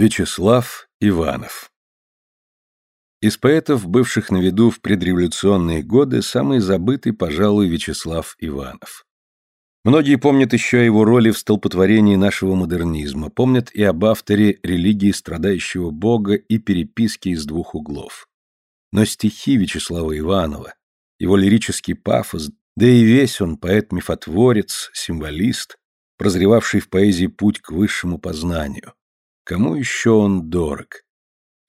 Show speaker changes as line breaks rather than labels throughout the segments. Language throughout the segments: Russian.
Вячеслав Иванов Из поэтов, бывших на виду в предреволюционные годы, самый забытый, пожалуй, Вячеслав Иванов. Многие помнят еще о его роли в столпотворении нашего модернизма, помнят и об авторе религии страдающего Бога и переписки из двух углов. Но стихи Вячеслава Иванова, его лирический пафос, да и весь он поэт-мифотворец, символист, прозревавший в поэзии путь к высшему познанию. Кому еще он дорог?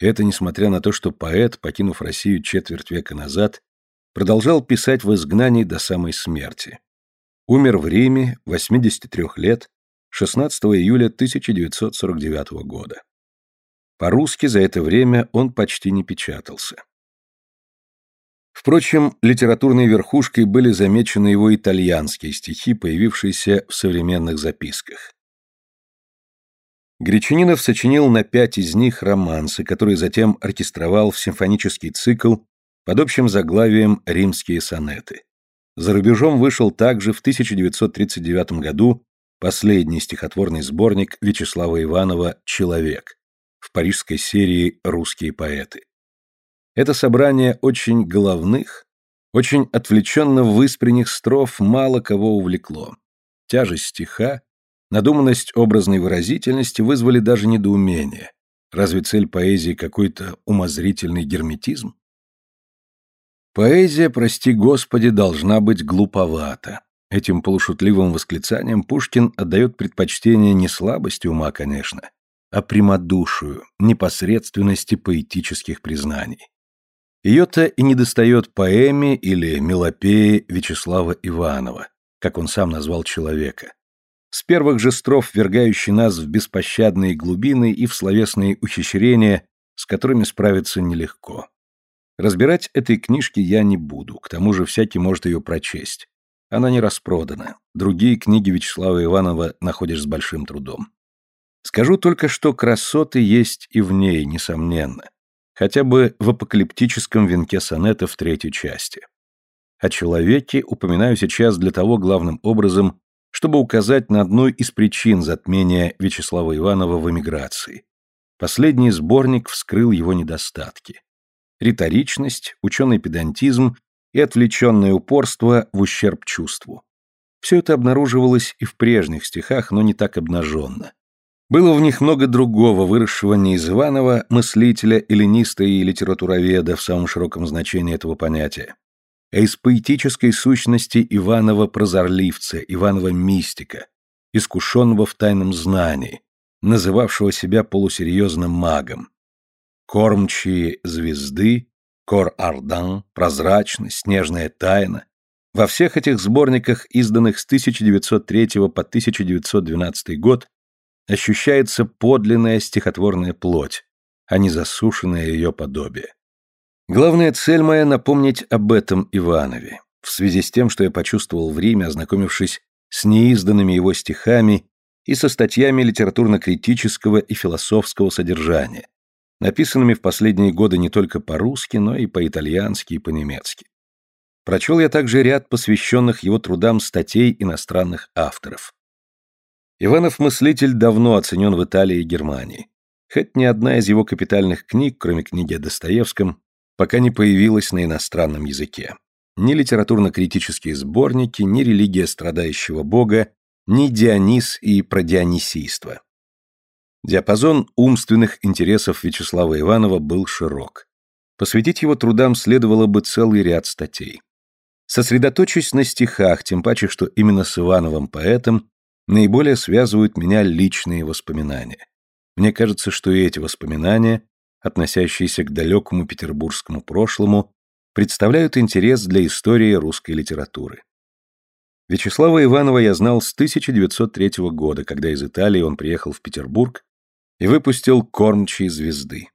Это несмотря на то, что поэт, покинув Россию четверть века назад, продолжал писать в изгнании до самой смерти. Умер в Риме, 83 лет, 16 июля 1949 года. По-русски за это время он почти не печатался. Впрочем, литературной верхушкой были замечены его итальянские стихи, появившиеся в современных записках. Гречанинов сочинил на пять из них романсы, которые затем оркестровал в симфонический цикл под общим заглавием «Римские сонеты». За рубежом вышел также в 1939 году последний стихотворный сборник Вячеслава Иванова «Человек» в парижской серии «Русские поэты». Это собрание очень головных, очень отвлеченно выспренних строф мало кого увлекло. Тяжесть стиха, Надуманность образной выразительности вызвали даже недоумение. Разве цель поэзии какой-то умозрительный герметизм? Поэзия, прости господи, должна быть глуповата. Этим полушутливым восклицанием Пушкин отдает предпочтение не слабости ума, конечно, а прямодушию, непосредственности поэтических признаний. Ее-то и недостает поэме или мелопее Вячеслава Иванова, как он сам назвал человека. С первых же строф вергающий нас в беспощадные глубины и в словесные ухищрения, с которыми справиться нелегко. Разбирать этой книжки я не буду, к тому же всякий может ее прочесть. Она не распродана. Другие книги Вячеслава Иванова находишь с большим трудом. Скажу только, что красоты есть и в ней, несомненно. Хотя бы в апокалиптическом венке сонета в третьей части. О человеке упоминаю сейчас для того главным образом, чтобы указать на одну из причин затмения Вячеслава Иванова в эмиграции. Последний сборник вскрыл его недостатки. Риторичность, ученый педантизм и отвлеченное упорство в ущерб чувству. Все это обнаруживалось и в прежних стихах, но не так обнаженно. Было в них много другого, выросшего не из Иванова, мыслителя, эллиниста и литературоведа в самом широком значении этого понятия, а из поэтической сущности Иванова-прозорливца, Иванова-мистика, искушенного в тайном знании, называвшего себя полусерьезным магом. Кормчие звезды, Кор-Ардан, прозрачность, снежная тайна. Во всех этих сборниках, изданных с 1903 по 1912 год, ощущается подлинная стихотворная плоть, а не засушенное ее подобие. Главная цель моя — напомнить об этом Иванове, в связи с тем, что я почувствовал в Риме, ознакомившись с неизданными его стихами и со статьями литературно-критического и философского содержания, написанными в последние годы не только по-русски, но и по-итальянски и по-немецки. Прочел я также ряд посвященных его трудам статей иностранных авторов. Иванов-мыслитель давно оценен в Италии и Германии. Хоть ни одна из его капитальных книг, кроме книги о Достоевском, пока не появилась на иностранном языке. Ни литературно-критические сборники, ни религия страдающего бога, ни Дионис и продионисийство. Диапазон умственных интересов Вячеслава Иванова был широк. Посвятить его трудам следовало бы целый ряд статей. Сосредоточусь на стихах, тем паче, что именно с Ивановым поэтом наиболее связывают меня личные воспоминания. Мне кажется, что и эти воспоминания относящиеся к далекому петербургскому прошлому, представляют интерес для истории русской литературы. Вячеслава Иванова я знал с 1903 года, когда из Италии он приехал в Петербург и выпустил «Кормчие звезды».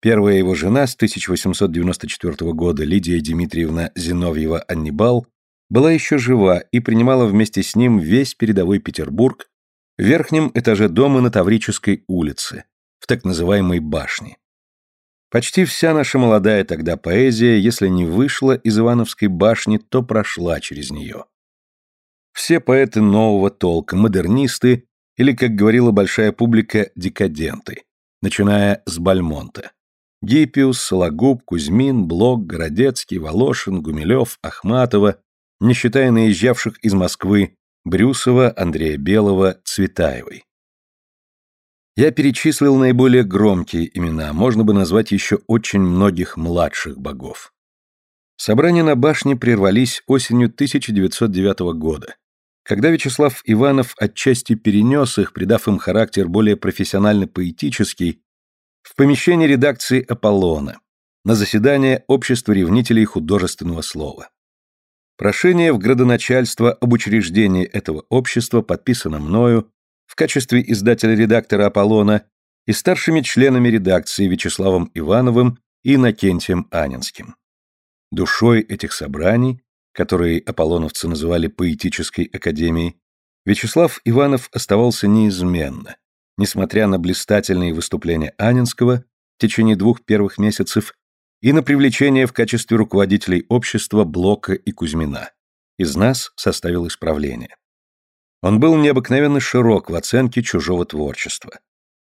Первая его жена с 1894 года, Лидия Дмитриевна Зиновьева-Аннибал, была еще жива и принимала вместе с ним весь передовой Петербург в верхнем этаже дома на Таврической улице, в так называемой башне. Почти вся наша молодая тогда поэзия, если не вышла из Ивановской башни, то прошла через нее. Все поэты нового толка, модернисты или, как говорила большая публика, декаденты. начиная с Бальмонта. Гиппиус, Сологуб, Кузьмин, Блок, Городецкий, Волошин, Гумилев, Ахматова, не считая наезжавших из Москвы Брюсова, Андрея Белого, Цветаевой. Я перечислил наиболее громкие имена, можно бы назвать еще очень многих младших богов. Собрания на башне прервались осенью 1909 года, когда Вячеслав Иванов отчасти перенес их, придав им характер более профессионально-поэтический, в помещении редакции «Аполлона» на заседание Общества ревнителей художественного слова. Прошение в градоначальство об учреждении этого общества подписано мною в качестве издателя-редактора «Аполлона» и старшими членами редакции Вячеславом Ивановым и Иннокентием Анинским. Душой этих собраний, которые аполлоновцы называли поэтической академией, Вячеслав Иванов оставался неизменно, несмотря на блистательные выступления Анинского в течение двух первых месяцев и на привлечение в качестве руководителей общества Блока и Кузьмина. Из нас составил исправление. Он был необыкновенно широк в оценке чужого творчества.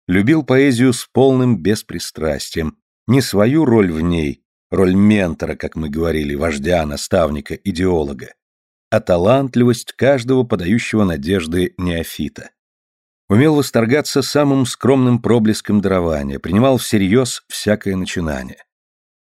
Любил поэзию с полным беспристрастием, не свою роль в ней, роль ментора, как мы говорили, вождя, наставника, идеолога, а талантливость каждого подающего надежды неофита. Умел восторгаться самым скромным проблеском дарования, принимал всерьез всякое начинание.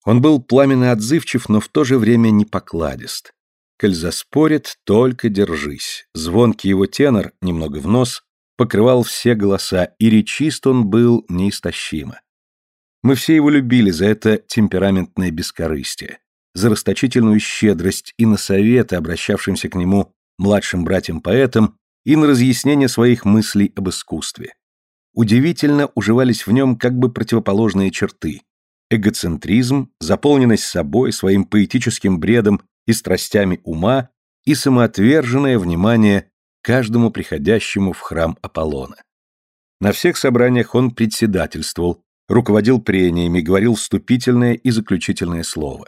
Он был пламенно отзывчив, но в то же время непокладист. Коль заспорит, только держись. Звонкий его тенор, немного в нос, покрывал все голоса, и речист он был неистощимо. Мы все его любили за это темпераментное бескорыстие, за расточительную щедрость и на советы, обращавшимся к нему младшим братьям-поэтам, и на разъяснение своих мыслей об искусстве. Удивительно уживались в нем как бы противоположные черты. Эгоцентризм, заполненность собой, своим поэтическим бредом и страстями ума, и самоотверженное внимание каждому приходящему в храм Аполлона. На всех собраниях он председательствовал, руководил прениями, говорил вступительное и заключительное слово.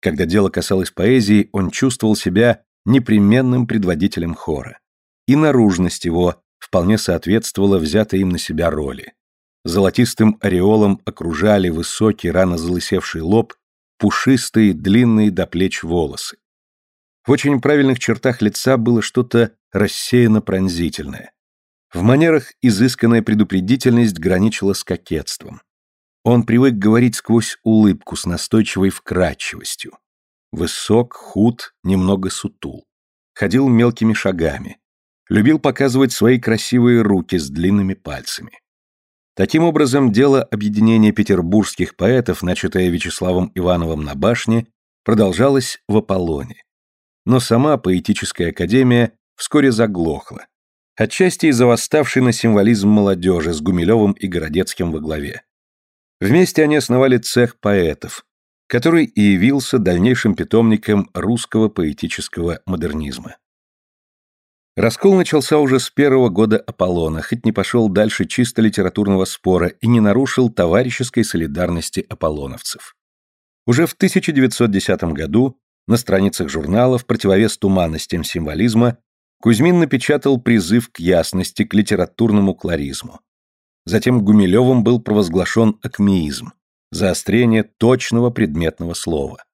Когда дело касалось поэзии, он чувствовал себя непременным предводителем хора. И наружность его вполне соответствовала взятой им на себя роли. Золотистым ореолом окружали высокий, рано залысевший лоб, пушистые, длинные до плеч волосы. В очень правильных чертах лица было что-то рассеянно пронзительное. В манерах изысканная предупредительность граничила с кокетством. Он привык говорить сквозь улыбку с настойчивой вкрадчивостью. Высок, худ, немного сутул. Ходил мелкими шагами. Любил показывать свои красивые руки с длинными пальцами. Таким образом, дело объединения петербургских поэтов, начатое Вячеславом Ивановым на башне, продолжалось в Аполлоне. Но сама поэтическая академия вскоре заглохла, отчасти из-за восставшей на символизм молодежи с Гумилевым и Городецким во главе. Вместе они основали цех поэтов, который и явился дальнейшим питомником русского поэтического модернизма. Раскол начался уже с первого года Аполлона, хоть не пошел дальше чисто литературного спора и не нарушил товарищеской солидарности аполлоновцев. Уже в 1910 году на страницах журнала в противовес туманностям символизма Кузьмин напечатал призыв к ясности, к литературному кларизму. Затем Гумилевым был провозглашен акмеизм – заострение точного предметного слова.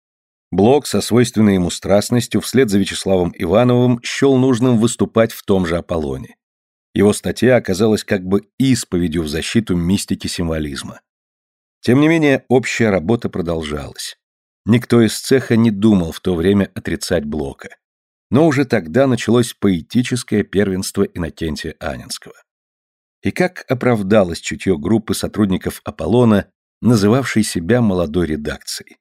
Блок со свойственной ему страстностью вслед за Вячеславом Ивановым счел нужным выступать в том же Аполлоне. Его статья оказалась как бы исповедью в защиту мистики символизма. Тем не менее, общая работа продолжалась. Никто из цеха не думал в то время отрицать Блока но уже тогда началось поэтическое первенство Иннокентия Анинского. И как оправдалось чутье группы сотрудников Аполлона, называвшей себя молодой редакцией.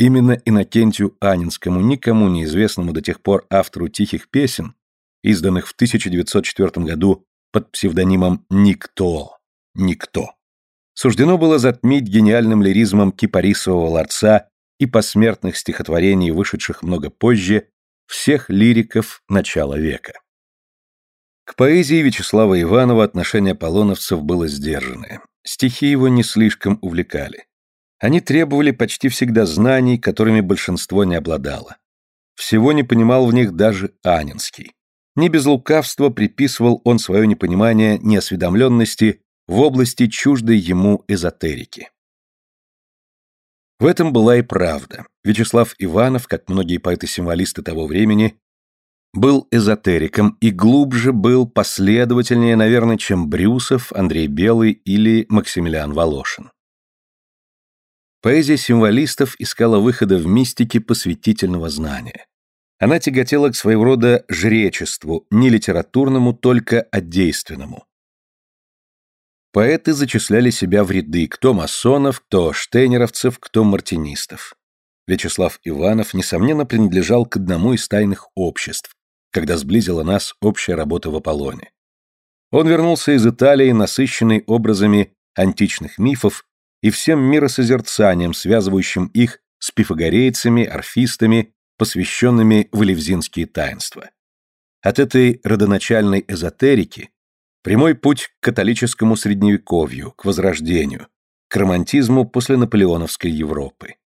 Именно Иннокентию Анинскому, никому неизвестному до тех пор автору «Тихих песен», изданных в 1904 году под псевдонимом «Никто», «Никто», суждено было затмить гениальным лиризмом кипарисового ларца и посмертных стихотворений, вышедших много позже, всех лириков начала века. К поэзии Вячеслава Иванова отношение полоновцев было сдержанное. Стихи его не слишком увлекали. Они требовали почти всегда знаний, которыми большинство не обладало. Всего не понимал в них даже Анинский. Не без лукавства приписывал он свое непонимание неосведомленности в области чуждой ему эзотерики. В этом была и правда. Вячеслав Иванов, как многие поэты-символисты того времени, был эзотериком и глубже был последовательнее, наверное, чем Брюсов, Андрей Белый или Максимилиан Волошин. Поэзия символистов искала выхода в мистике посвятительного знания. Она тяготела к своего рода жречеству, не литературному, только а действенному. Поэты зачисляли себя в ряды, кто масонов, кто штейнеровцев, кто мартинистов. Вячеслав Иванов, несомненно, принадлежал к одному из тайных обществ, когда сблизила нас общая работа в Аполлоне. Он вернулся из Италии, насыщенный образами античных мифов и всем миросозерцанием, связывающим их с пифагорейцами, орфистами, посвященными в элевзинские таинства. От этой родоначальной эзотерики прямой путь к католическому средневековью, к возрождению, к романтизму после наполеоновской Европы.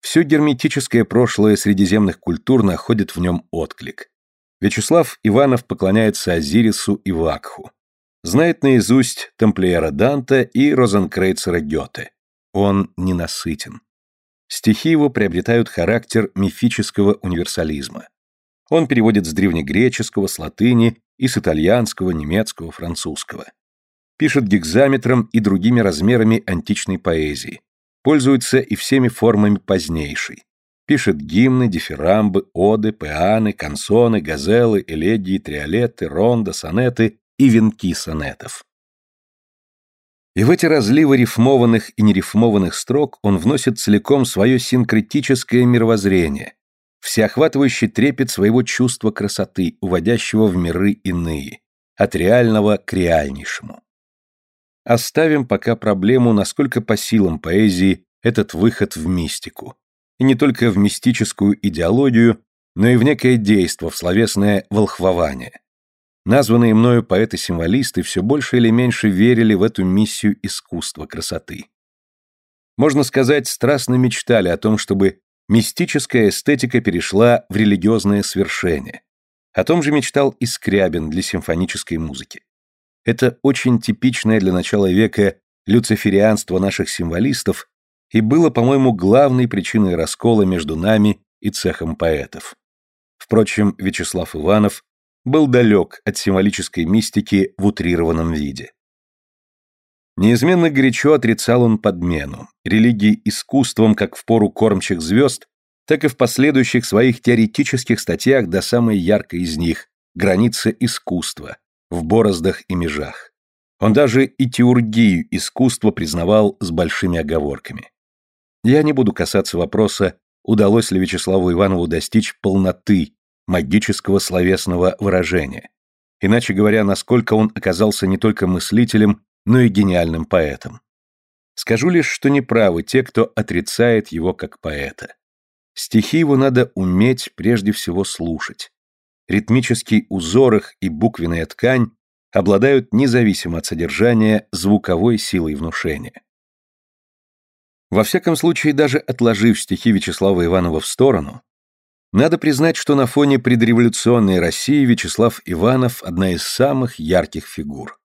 Все герметическое прошлое средиземных культур находит в нем отклик. Вячеслав Иванов поклоняется Азирису и Вакху. Знает наизусть тамплиера Данта и Розенкрейцера Гёте. Он ненасытен. Стихи его приобретают характер мифического универсализма. Он переводит с древнегреческого, с латыни и с итальянского, немецкого, французского. Пишет гекзаметром и другими размерами античной поэзии. Пользуется и всеми формами позднейшей. Пишет гимны, дифирамбы, оды, пеаны, консоны, газелы, элегии, триолеты, ронда, сонеты и венки сонетов. И в эти разливы рифмованных и нерифмованных строк он вносит целиком свое синкретическое мировоззрение, всеохватывающий трепет своего чувства красоты, уводящего в миры иные, от реального к реальнейшему. Оставим пока проблему, насколько по силам поэзии этот выход в мистику. И не только в мистическую идеологию, но и в некое действо, в словесное волхвование. Названные мною поэты-символисты все больше или меньше верили в эту миссию искусства красоты. Можно сказать, страстно мечтали о том, чтобы мистическая эстетика перешла в религиозное свершение. О том же мечтал и Скрябин для симфонической музыки. Это очень типичное для начала века люциферианство наших символистов и было, по-моему, главной причиной раскола между нами и цехом поэтов. Впрочем, Вячеслав Иванов был далек от символической мистики в утрированном виде. Неизменно горячо отрицал он подмену, религии искусством как в пору кормчих звезд, так и в последующих своих теоретических статьях до самой яркой из них «Граница искусства» в бороздах и межах. Он даже и теургию искусства признавал с большими оговорками. Я не буду касаться вопроса, удалось ли Вячеславу Иванову достичь полноты магического словесного выражения. Иначе говоря, насколько он оказался не только мыслителем, но и гениальным поэтом. Скажу лишь, что неправы те, кто отрицает его как поэта. Стихи его надо уметь прежде всего слушать. Ритмический узор их и буквенная ткань обладают независимо от содержания звуковой силой внушения. Во всяком случае, даже отложив стихи Вячеслава Иванова в сторону, надо признать, что на фоне предреволюционной России Вячеслав Иванов – одна из самых ярких фигур.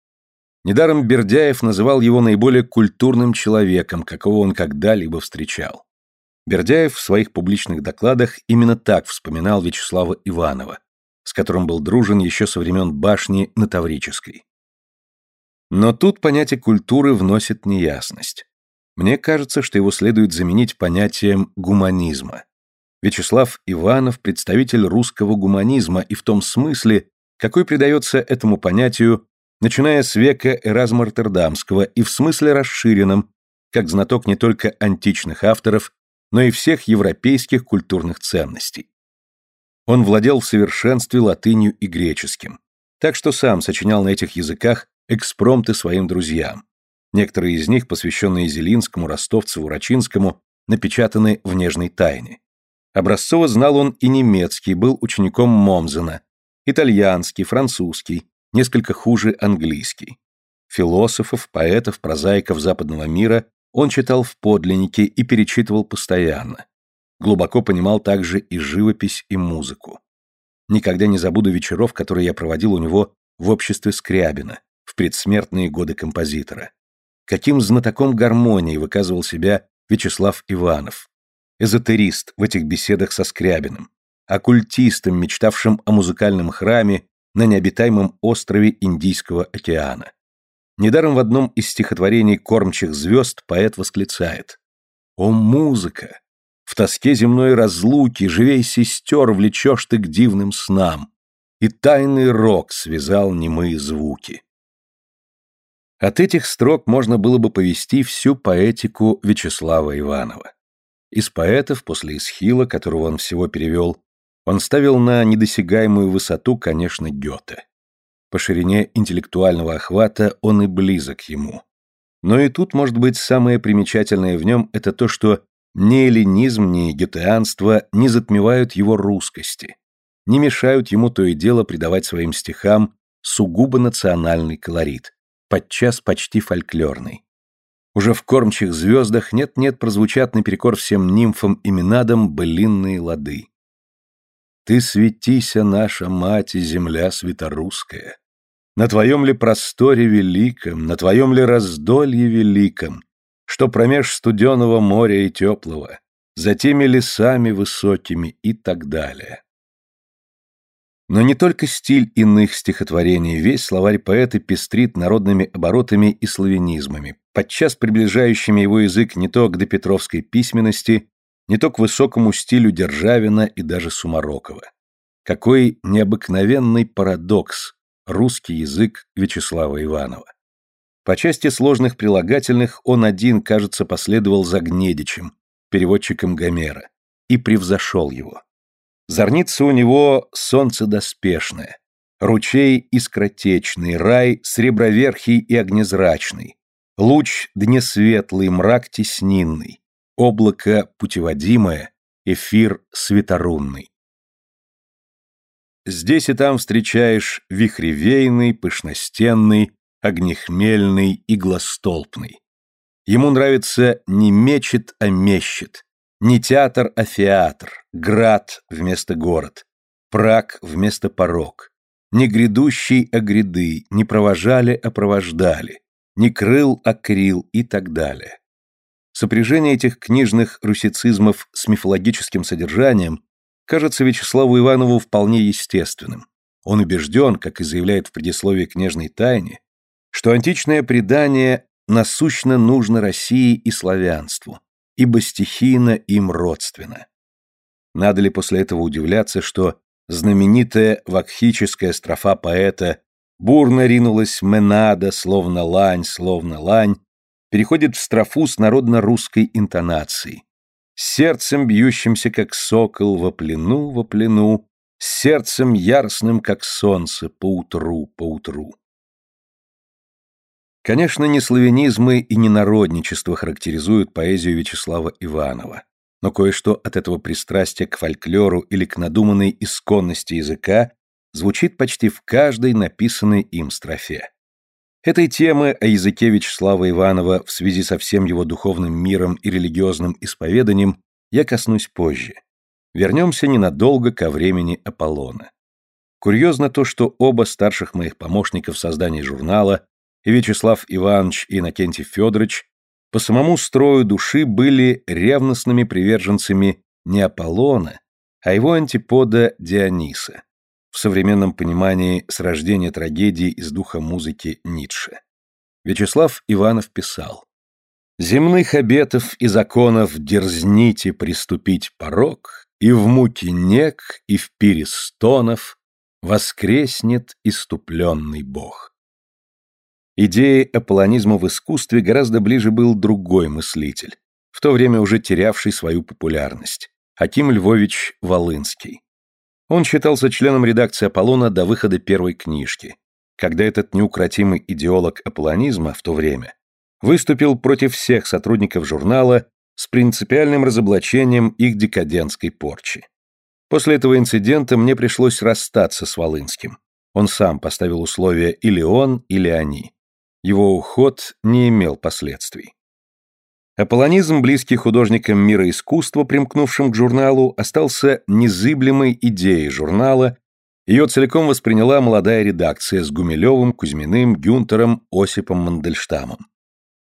Недаром Бердяев называл его наиболее культурным человеком, какого он когда-либо встречал. Бердяев в своих публичных докладах именно так вспоминал Вячеслава Иванова, с которым был дружен еще со времен башни на Таврической. Но тут понятие культуры вносит неясность. Мне кажется, что его следует заменить понятием гуманизма. Вячеслав Иванов – представитель русского гуманизма и в том смысле, какой придается этому понятию, начиная с века Эразма Роттердамского и в смысле расширенном, как знаток не только античных авторов, но и всех европейских культурных ценностей. Он владел в совершенстве латынью и греческим, так что сам сочинял на этих языках экспромты своим друзьям. Некоторые из них, посвященные Зелинскому, Ростовцеву, Рачинскому, напечатаны в «Нежной тайне». Образцово знал он и немецкий, был учеником Момзена, итальянский, французский, несколько хуже английский. Философов, поэтов, прозаиков западного мира он читал в подлиннике и перечитывал постоянно. Глубоко понимал также и живопись, и музыку. Никогда не забуду вечеров, которые я проводил у него в обществе Скрябина, в предсмертные годы композитора. Каким знатоком гармонии выказывал себя Вячеслав Иванов. Эзотерист в этих беседах со Скрябиным, оккультистом, мечтавшим о музыкальном храме на необитаемом острове Индийского океана. Недаром в одном из стихотворений «Кормчих звезд» поэт восклицает «О, музыка! В тоске земной разлуки живей сестер влечешь ты к дивным снам, и тайный рок связал немые звуки». От этих строк можно было бы повести всю поэтику Вячеслава Иванова. Из поэтов после Исхила, которого он всего перевел, он ставил на недосягаемую высоту, конечно, Гёте. По ширине интеллектуального охвата он и близок ему. Но и тут, может быть, самое примечательное в нем – это то, что ни эллинизм, ни гетеанство не затмевают его русскости, не мешают ему то и дело придавать своим стихам сугубо национальный колорит, подчас почти фольклорный. Уже в кормчих звездах нет-нет прозвучат наперекор всем нимфам и минадам былинные лады. Ты светися, наша мать и земля светорусская. На твоем ли просторе великом, на твоем ли раздолье великом, что промеж студеного моря и теплого, за теми лесами высокими и так далее. Но не только стиль иных стихотворений, весь словарь поэта пестрит народными оборотами и славянизмами, подчас приближающими его язык не то к допетровской письменности, не то к высокому стилю Державина и даже Сумарокова. Какой необыкновенный парадокс русский язык Вячеслава Иванова. По части сложных прилагательных он один, кажется, последовал за Гнедичем, переводчиком Гомера, и превзошел его. Зорница у него солнце доспешное, ручей искротечный, рай среброверхий и огнезрачный, луч днесветлый, мрак теснинный, облако путеводимое, эфир светорунный. Здесь и там встречаешь вихревейный, пышностенный, огнехмельный, иглостолпный. Ему нравится не мечет, а мещет, не театр, а феатр, град вместо город, прак вместо порог, не грядущий, а гряды, не провожали, а провождали, не крыл, а крил и так далее. Сопряжение этих книжных русицизмов с мифологическим содержанием кажется Вячеславу Иванову вполне естественным. Он убежден, как и заявляет в предисловии книжной тайне, что античное предание насущно нужно России и славянству, ибо стихийно им родственно. Надо ли после этого удивляться, что знаменитая вакхическая строфа поэта «Бурно ринулась Менада, словно лань, словно лань», переходит в строфу с народно-русской интонацией. Сердцем бьющимся, как сокол, во плену, во плену, сердцем яростным, как солнце, поутру, поутру. Конечно, не славянизмы и не народничество характеризуют поэзию Вячеслава Иванова, но кое-что от этого пристрастия к фольклору или к надуманной исконности языка звучит почти в каждой написанной им строфе. Этой темы о языке Вячеслава Иванова в связи со всем его духовным миром и религиозным исповеданием я коснусь позже. Вернемся ненадолго ко времени Аполлона. Курьезно то, что оба старших моих помощника в создании журнала, и Вячеслав Иванович и Иннокентий Федорович, по самому строю души были ревностными приверженцами не Аполлона, а его антипода Диониса в современном понимании с рождения трагедии из духа музыки Ницше. Вячеслав Иванов писал «Земных обетов и законов дерзните приступить порог, и в муке нек, и в пире стонов воскреснет иступленный бог». Идее аполлонизма в искусстве гораздо ближе был другой мыслитель, в то время уже терявший свою популярность, Аким Львович Волынский. Он считался членом редакции «Аполлона» до выхода первой книжки, когда этот неукротимый идеолог аполлонизма в то время выступил против всех сотрудников журнала с принципиальным разоблачением их декадентской порчи. После этого инцидента мне пришлось расстаться с Волынским. Он сам поставил условия или он, или они. Его уход не имел последствий. Аполлонизм, близкий художникам мира искусства, примкнувшим к журналу, остался незыблемой идеей журнала Ее целиком восприняла молодая редакция с Гумилевым, Кузьминым, Гюнтером, Осипом Мандельштамом.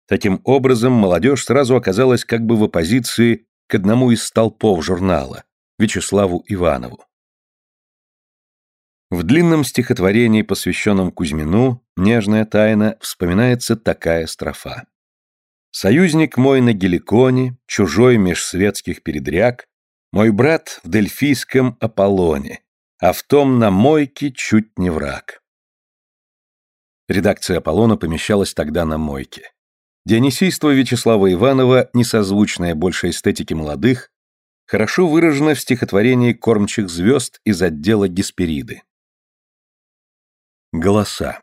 Таким образом, молодежь сразу оказалась как бы в оппозиции к одному из столпов журнала, Вячеславу Иванову. В длинном стихотворении, посвященном Кузьмину, «Нежная тайна» вспоминается такая строфа. «Союзник мой на Геликоне, чужой меж светских передряг, мой брат в Дельфийском Аполлоне, а в том на мойке чуть не враг». Редакция Аполлона помещалась тогда на мойке. Дионисийство Вячеслава Иванова, несозвучное больше эстетике молодых, хорошо выражено в стихотворении «Кормчих звезд» из отдела Геспериды. Голоса.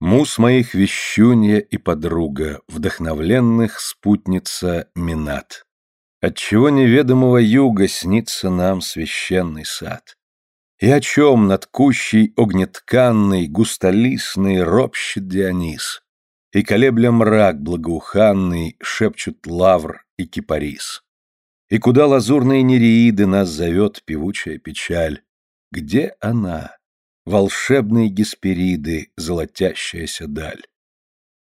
Мус моих вещунья и подруга, вдохновленных спутница Минат. Отчего неведомого юга снится нам священный сад? И о чем над кущей огнетканный, густолистный ропщет Дионис? И колебля мрак благоуханный шепчут лавр и кипарис. И куда лазурные нереиды нас зовет певучая печаль? Где она? Волшебные геспериды, золотящаяся даль.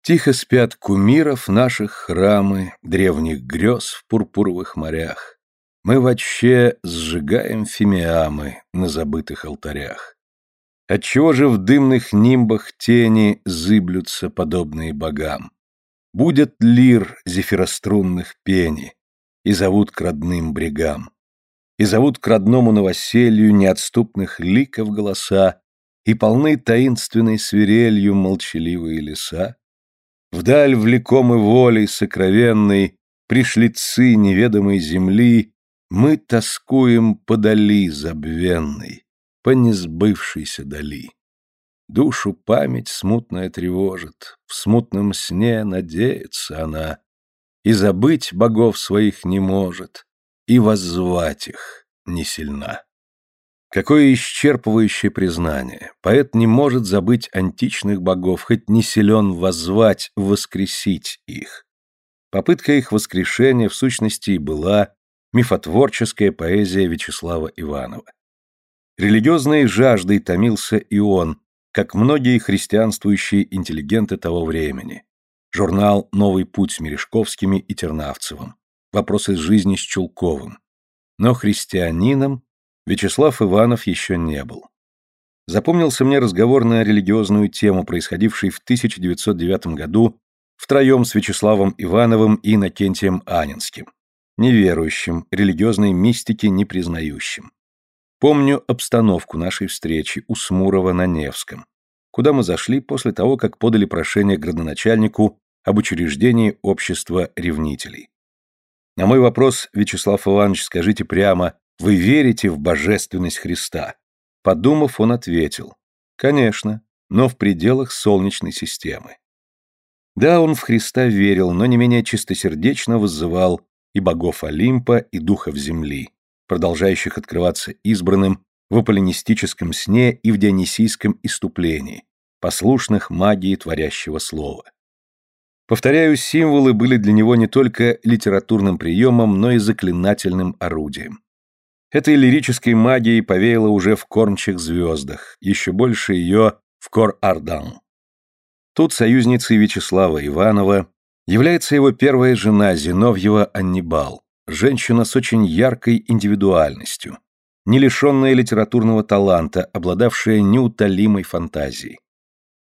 Тихо спят кумиров наших храмы, древних грез в пурпуровых морях. Мы вообще сжигаем фимиамы на забытых алтарях. Отчего же в дымных нимбах тени зыблются подобные богам? Будет лир зефирострунных пени, и зовут к родным брегам. И зовут к родному новоселью неотступных ликов голоса, и полны таинственной свирелью молчаливые леса. Вдаль влекомы волей сокровенной, пришлицы неведомой земли, мы тоскуем подали забвенной по несбывшейся дали. Душу память смутная тревожит, в смутном сне надеется она, и забыть богов своих не может, и воззвать их не сильна. Какое исчерпывающее признание! Поэт не может забыть античных богов, хоть не силен воззвать, воскресить их. Попытка их воскрешения в сущности и была мифотворческая поэзия Вячеслава Иванова. Религиозной жаждой томился и он, как многие христианствующие интеллигенты того времени. Журнал «Новый путь» с Мережковскими и Тернавцевым. Вопросы жизни с Чулковым. Но христианином Вячеслав Иванов еще не был. Запомнился мне разговор на религиозную тему, происходивший в 1909 году втроем с Вячеславом Ивановым и Иннокентием Анинским, неверующим, религиозной мистики не признающим. Помню обстановку нашей встречи у Смурова на Невском, куда мы зашли после того, как подали прошение градоначальнику об учреждении общества ревнителей. На мой вопрос, Вячеслав Иванович, скажите прямо, вы верите в божественность Христа? Подумав, он ответил, конечно, но в пределах Солнечной системы. Да, он в Христа верил, но не менее чистосердечно воззывал и богов Олимпа, и духов земли, продолжающих открываться избранным в аполлинистическом сне и в дионисийском иступлении, послушных магии творящего слова. Повторяю, символы были для него не только литературным приемом, но и заклинательным орудием. Этой лирической магией повеяло уже в кормчих звездах, еще больше ее в Кор-Ардан. Тут союзницей Вячеслава Иванова является его первая жена Зиновьева Аннибал, женщина с очень яркой индивидуальностью, не лишенная литературного таланта, обладавшая неутолимой фантазией.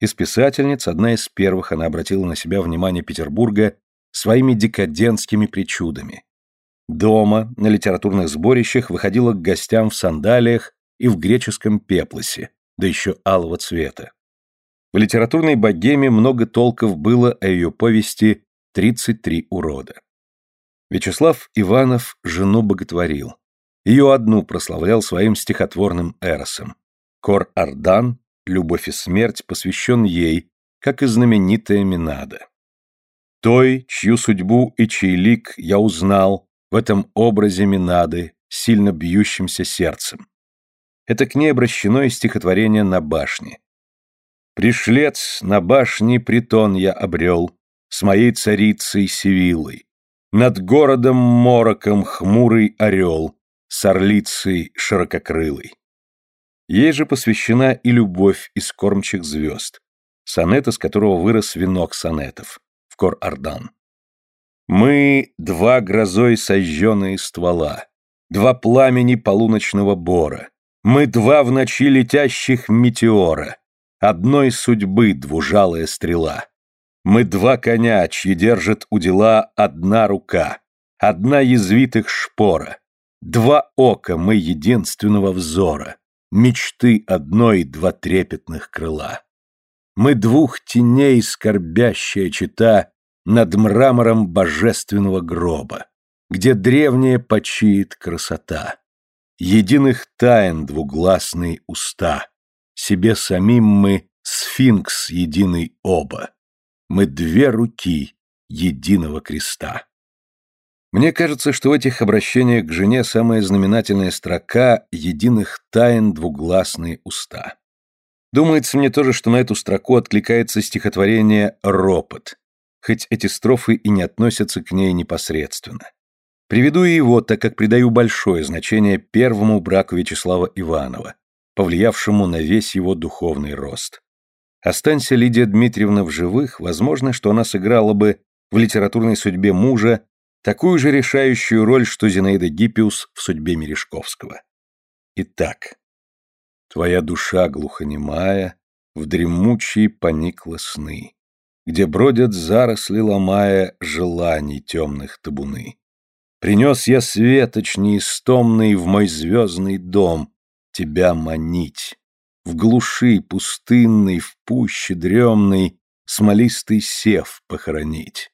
Из писательниц одна из первых она обратила на себя внимание Петербурга своими декадентскими причудами. Дома, на литературных сборищах, выходила к гостям в сандалиях и в греческом пеплосе, да еще алого цвета. В литературной богеме много толков было о ее повести «33 урода». Вячеслав Иванов жену боготворил. Ее одну прославлял своим стихотворным эросом. Кор Ардан, любовь и смерть посвящен ей, как и знаменитая Минада. Той, чью судьбу и чей лик я узнал в этом образе Минады, сильно бьющимся сердцем. Это к ней обращено и стихотворение на башне. «Пришлец на башне притон я обрел, с моей царицей Севилой. Над городом мороком хмурый орел, с орлицей ширококрылой. Ей же посвящена и любовь из кормчих звезд, сонет, из которого вырос венок сонетов, в Кор-Ардан. Мы — два грозой сожженные ствола, два пламени полуночного бора, мы два в ночи летящих метеора, одной судьбы двужалая стрела. Мы два коня, чьи держит у дела одна рука, одна язвитых шпора, два ока мы единственного взора, мечты одной два трепетных крыла. Мы двух теней скорбящая чита над мрамором божественного гроба, где древняя почиет красота единых тайн двугласные уста. Себе самим мы сфинкс единый оба. Мы две руки единого креста. Мне кажется, что в этих обращениях к жене самая знаменательная строка «единых тайн двугласные уста». Думается мне тоже, что на эту строку откликается стихотворение «Ропот», хоть эти строфы и не относятся к ней непосредственно. Приведу его, так как придаю большое значение первому браку Вячеслава Иванова, повлиявшему на весь его духовный рост. Останься Лидия Дмитриевна в живых, возможно, что она сыграла бы в литературной судьбе мужа такую же решающую роль, что Зинаида Гиппиус в судьбе Мережковского. Итак, твоя душа глухонемая в дремучие поникла сны, где бродят заросли, ломая желаний темных табуны. Принес я светоч неистомный в мой звездный дом, Тебя манить. В глуши пустынной, в пуще дремной Смолистый сев похоронить.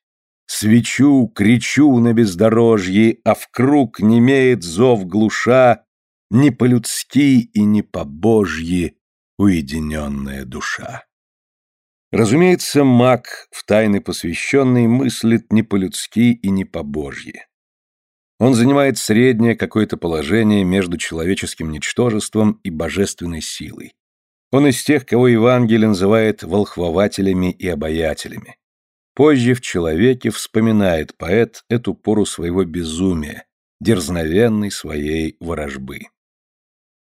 Свечу, кричу на бездорожье, А в круг немеет зов глуша Не по-людски и не по-божьи Уединенная душа. Разумеется, маг, в тайны посвященный, мыслит не по-людски и не по-божьи. Он занимает среднее какое-то положение между человеческим ничтожеством и божественной силой. Он из тех, кого Евангелие называет волхвователями и обаятелями. Позже в человеке вспоминает поэт эту пору своего безумия, дерзновенной своей ворожбы.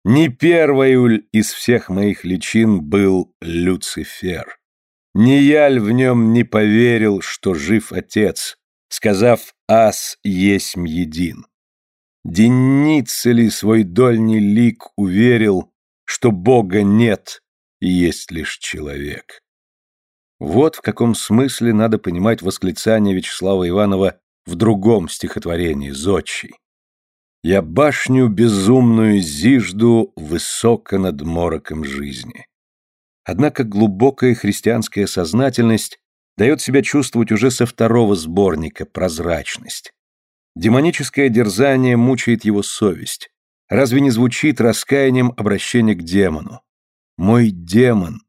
Не первой из всех моих личин был Люцифер. Не яль в нем не поверил, что жив отец, сказав «ас есмь един». Деница ли свой дольний лик уверил, что Бога нет и есть лишь человек? Вот в каком смысле надо понимать восклицание Вячеслава Иванова в другом стихотворении «Зодчий». «Я башню безумную зижду высоко над мороком жизни». Однако глубокая христианская сознательность дает себя чувствовать уже со второго сборника «Прозрачность». Демоническое дерзание мучает его совесть. Разве не звучит раскаянием обращение к демону? «Мой демон,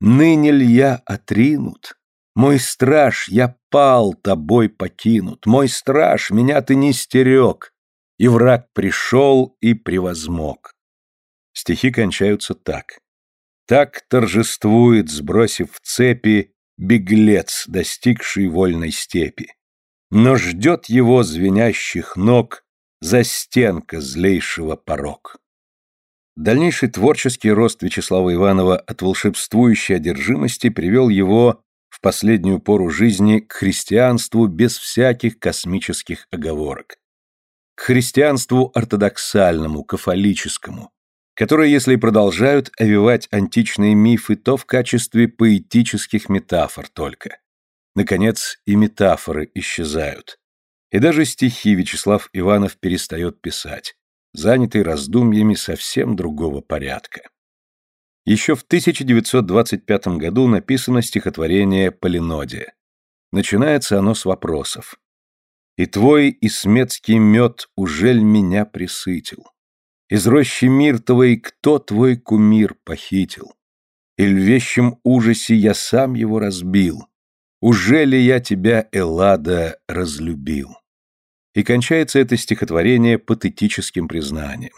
ныне ли я отринут? Мой страж, я пал, тобой покинут. Мой страж, меня ты не стерег, и враг пришел и превозмог». Стихи кончаются так. Так торжествует, сбросив цепи, беглец, достигший вольной степи. Но ждет его звенящих ног за стенка злейшего порог. Дальнейший творческий рост Вячеслава Иванова от волшебствующей одержимости привел его в последнюю пору жизни к христианству без всяких космических оговорок. К христианству ортодоксальному, кафолическому, которые, если и продолжают овивать античные мифы, то в качестве поэтических метафор только. Наконец, и метафоры исчезают. И даже стихи Вячеслав Иванов перестает писать, занятый раздумьями совсем другого порядка. Еще в 1925 году написано стихотворение «Полинодия». Начинается оно с вопросов. «И твой исмецкий мед ужель меня присытил? Из рощи миртовой кто твой кумир похитил? И в вещем ужасе я сам его разбил. Уже ли я тебя, Эллада, разлюбил? И кончается это стихотворение патетическим признанием.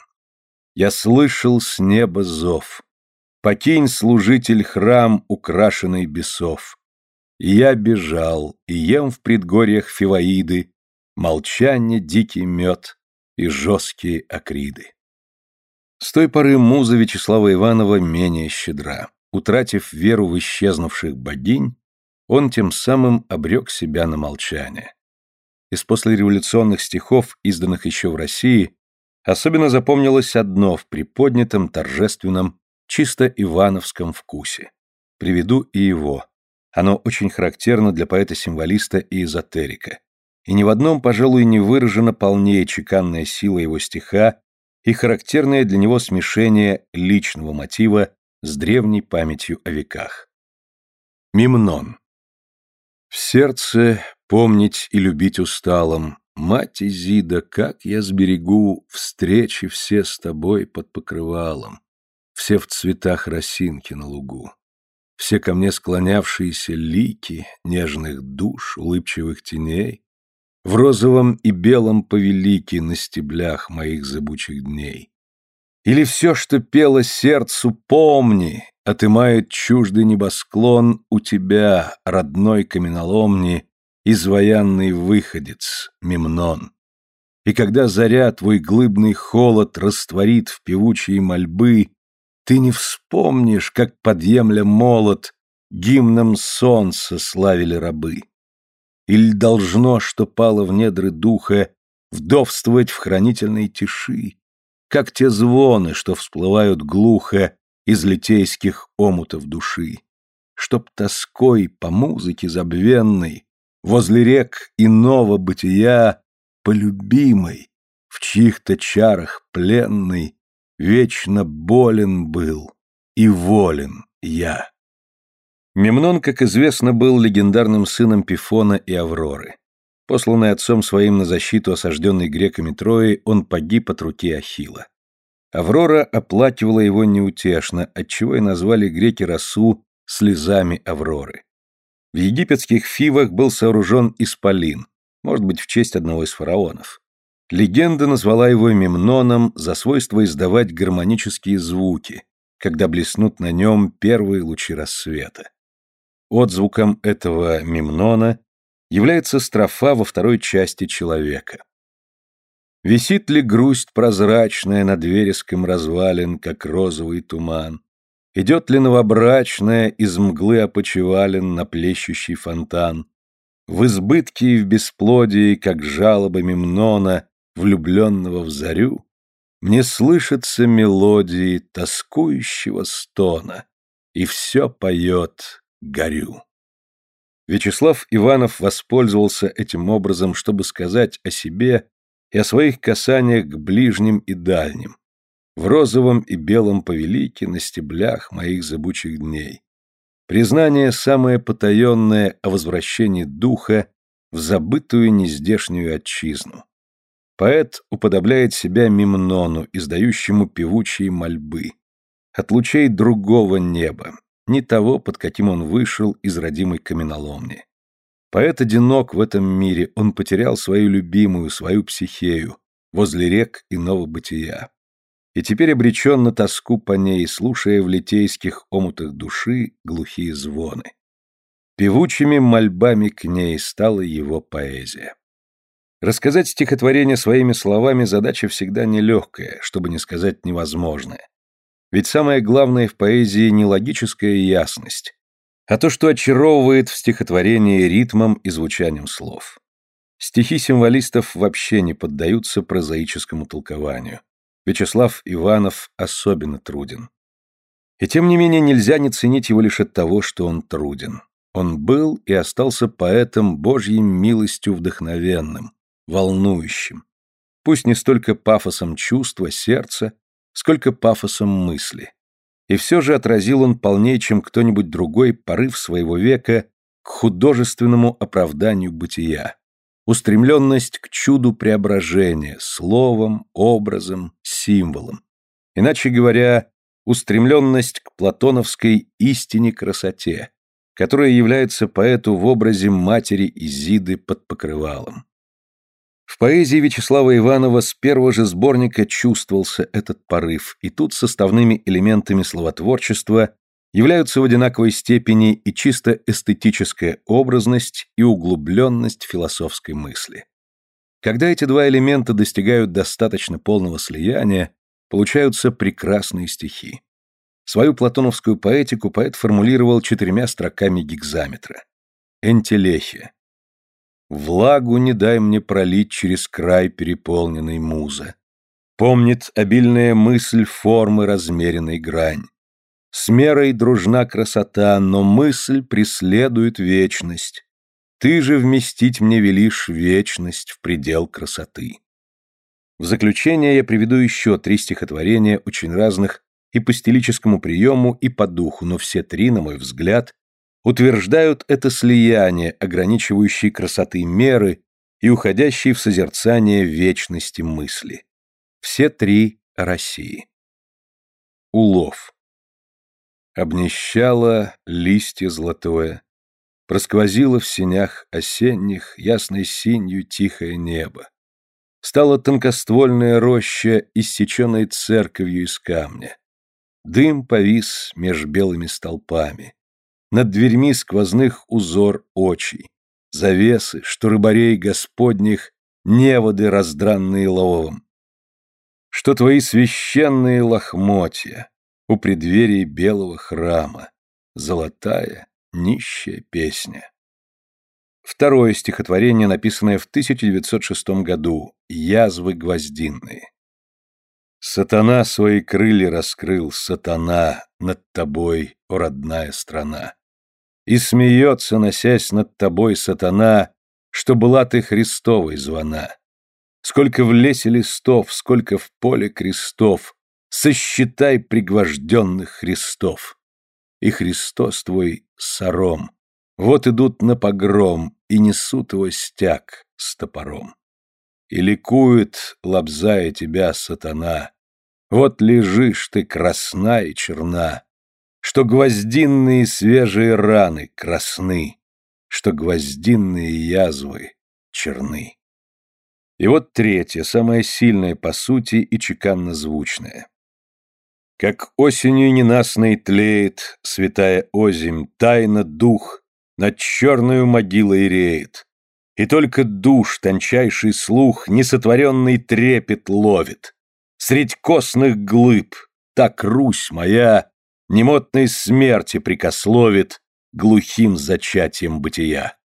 Я слышал с неба зов. Покинь, служитель, храм, украшенный бесов. И я бежал, и ем в предгорьях фиваиды, Молчание, дикий мед и жесткие акриды. С той поры муза Вячеслава Иванова менее щедра. Утратив веру в исчезнувших богинь, он тем самым обрек себя на молчание. Из послереволюционных стихов, изданных еще в России, особенно запомнилось одно в приподнятом, торжественном, чисто ивановском вкусе. Приведу и его. Оно очень характерно для поэта-символиста и эзотерика. И ни в одном, пожалуй, не выражена полнее чеканная сила его стиха и характерное для него смешение личного мотива с древней памятью о веках. Мимнон. В сердце помнить и любить усталом, мать Изида, как я сберегу встречи все с тобой под покрывалом, все в цветах росинки на лугу, все ко мне склонявшиеся лики нежных душ, улыбчивых теней, в розовом и белом повелики на стеблях моих зыбучих дней. Или все, что пело сердцу, помни, отымает чуждый небосклон у тебя, родной каменоломни, изваянный выходец, Мемнон. И когда заря твой глыбный холод растворит в певучие мольбы, ты не вспомнишь, как подъемля молот гимном солнца славили рабы. Или должно, что пало в недры духа, вдовствовать в хранительной тиши, как те звоны, что всплывают глухо из литейских омутов души, чтоб тоской по музыке забвенной возле рек иного бытия полюбимой, в чьих-то чарах пленный, вечно болен был и волен я. Мемнон, как известно, был легендарным сыном Пифона и Авроры. Посланный отцом своим на защиту осажденной греками Трои, он погиб от руки Ахила. Аврора оплакивала его неутешно, отчего и назвали греки росу слезами Авроры. В египетских фивах был сооружен исполин, может быть, в честь одного из фараонов. Легенда назвала его Мемноном за свойство издавать гармонические звуки, когда блеснут на нем первые лучи рассвета. Отзвуком этого Мемнона является строфа во второй части человека. Висит ли грусть прозрачная над вереском развалин, как розовый туман? Идет ли новобрачная из мглы опочивален на плещущий фонтан? В избытке и в бесплодии, как жалоба Мемнона, влюбленного в зарю, мне слышатся мелодии тоскующего стона, и все поет «Горю». Вячеслав Иванов воспользовался этим образом, чтобы сказать о себе и о своих касаниях к ближним и дальним, в розовом и белом повелике на стеблях моих зыбучих дней. Признание самое потаенное о возвращении духа в забытую нездешнюю отчизну. Поэт уподобляет себя Мемнону, издающему певучие мольбы. От лучей другого неба, не того, под каким он вышел из родимой каменоломни. Поэт одинок в этом мире, он потерял свою любимую, свою психею, возле рек иного бытия. И теперь обречен на тоску по ней, слушая в литейских омутах души глухие звоны. Певучими мольбами к ней стала его поэзия. Рассказать стихотворение своими словами задача всегда нелегкая, чтобы не сказать невозможная. Ведь самое главное в поэзии не логическая ясность, а то, что очаровывает в стихотворении ритмом и звучанием слов. Стихи символистов вообще не поддаются прозаическому толкованию. Вячеслав Иванов особенно труден. И тем не менее нельзя не ценить его лишь от того, что он труден. Он был и остался поэтом Божьей милостью вдохновенным, волнующим. Пусть не столько пафосом чувства, сердца, сколько пафосом мысли. И все же отразил он полнее, чем кто-нибудь другой, порыв своего века к художественному оправданию бытия, устремленность к чуду преображения, словом, образом, символом. Иначе говоря, устремленность к платоновской истине красоте, которая является поэту в образе матери Изиды под покрывалом. В поэзии Вячеслава Иванова с первого же сборника чувствовался этот порыв, и тут составными элементами словотворчества являются в одинаковой степени и чисто эстетическая образность и углубленность философской мысли. Когда эти два элемента достигают достаточно полного слияния, получаются прекрасные стихи. Свою платоновскую поэтику поэт формулировал четырьмя строками гигзаметра. Энтелехия. «Влагу не дай мне пролить через край переполненной муза. Помнит обильная мысль формы размеренной грань. С мерой дружна красота, но мысль преследует вечность. Ты же вместить мне велишь вечность в предел красоты. В заключение я приведу еще три стихотворения, очень разных и по стилическому приему, и по духу, но все три, на мой взгляд, утверждают это слияние, ограничивающее красоты меры и уходящие в созерцание вечности мысли. Все три России. Улов. Обнищало листья золотое, просквозило в синях осенних ясной синью тихое небо. Стала тонкоствольная роща, иссеченной церковью из камня. Дым повис меж белыми столпами. Над дверьми сквозных узор очей. Завесы, что рыбарей господних, неводы раздранные ловом. Что твои священные лохмотья, у преддверий белого храма, золотая, нищая песня. Второе стихотворение, написанное в 1906 году, «Язвы гвоздинные». «Сатана свои крылья раскрыл, сатана, над тобой, о родная страна. И смеется, носясь над тобой, сатана, что была ты Христовой звона. Сколько в лесе листов, сколько в поле крестов, сосчитай пригвожденных Христов. И Христос твой сором. Вот идут на погром и несут его стяг с топором. И ликует, лобзая тебя, сатана. Вот лежишь ты красна и черна, Что гвоздинные свежие раны красны, Что гвоздинные язвы черны. И вот третье, самое сильное по сути и чеканно-звучное. Как осенью ненастной тлеет, святая озимь, тайна дух, над черную могилой реет. И только душ, тончайший слух, несотворенный трепет ловит. Средь костных глыб, так Русь моя, немотной смерти прикословит глухим зачатием бытия.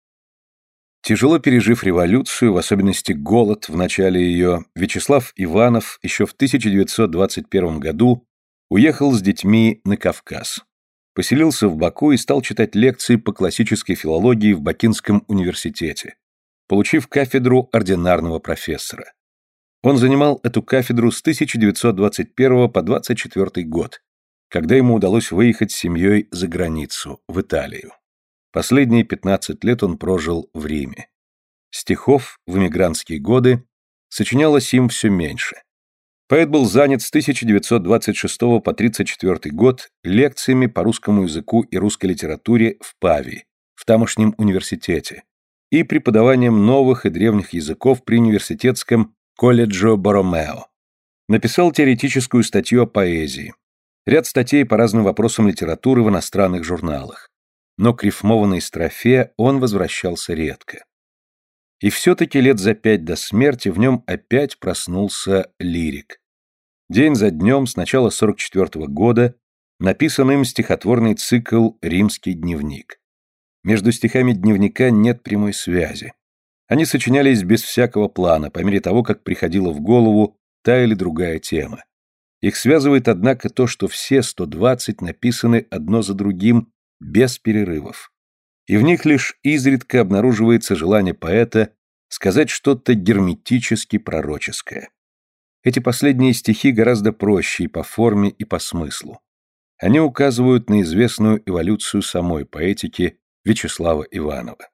Тяжело пережив революцию, в особенности голод в начале ее, Вячеслав Иванов еще в 1921 году Уехал с детьми на Кавказ. Поселился в Баку и стал читать лекции по классической филологии в Бакинском университете, получив кафедру ординарного профессора. Он занимал эту кафедру с 1921 по 24 год, когда ему удалось выехать с семьей за границу, в Италию. Последние 15 лет он прожил в Риме. Стихов в эмигрантские годы сочинялось им все меньше. Поэт был занят с 1926 по 1934 год лекциями по русскому языку и русской литературе в Пави, в тамошнем университете, и преподаванием новых и древних языков при университетском колледжо Боромео. Написал теоретическую статью о поэзии, ряд статей по разным вопросам литературы в иностранных журналах. Но к рифмованной строфе он возвращался редко. И все-таки лет за пять до смерти в нем опять проснулся лирик. День за днем с начала 44 -го года написан им стихотворный цикл «Римский дневник». Между стихами дневника нет прямой связи. Они сочинялись без всякого плана, по мере того, как приходила в голову та или другая тема. Их связывает, однако, то, что все 120 написаны одно за другим, без перерывов и в них лишь изредка обнаруживается желание поэта сказать что-то герметически пророческое. Эти последние стихи гораздо проще и по форме, и по смыслу. Они указывают на известную эволюцию самой поэтики Вячеслава Иванова.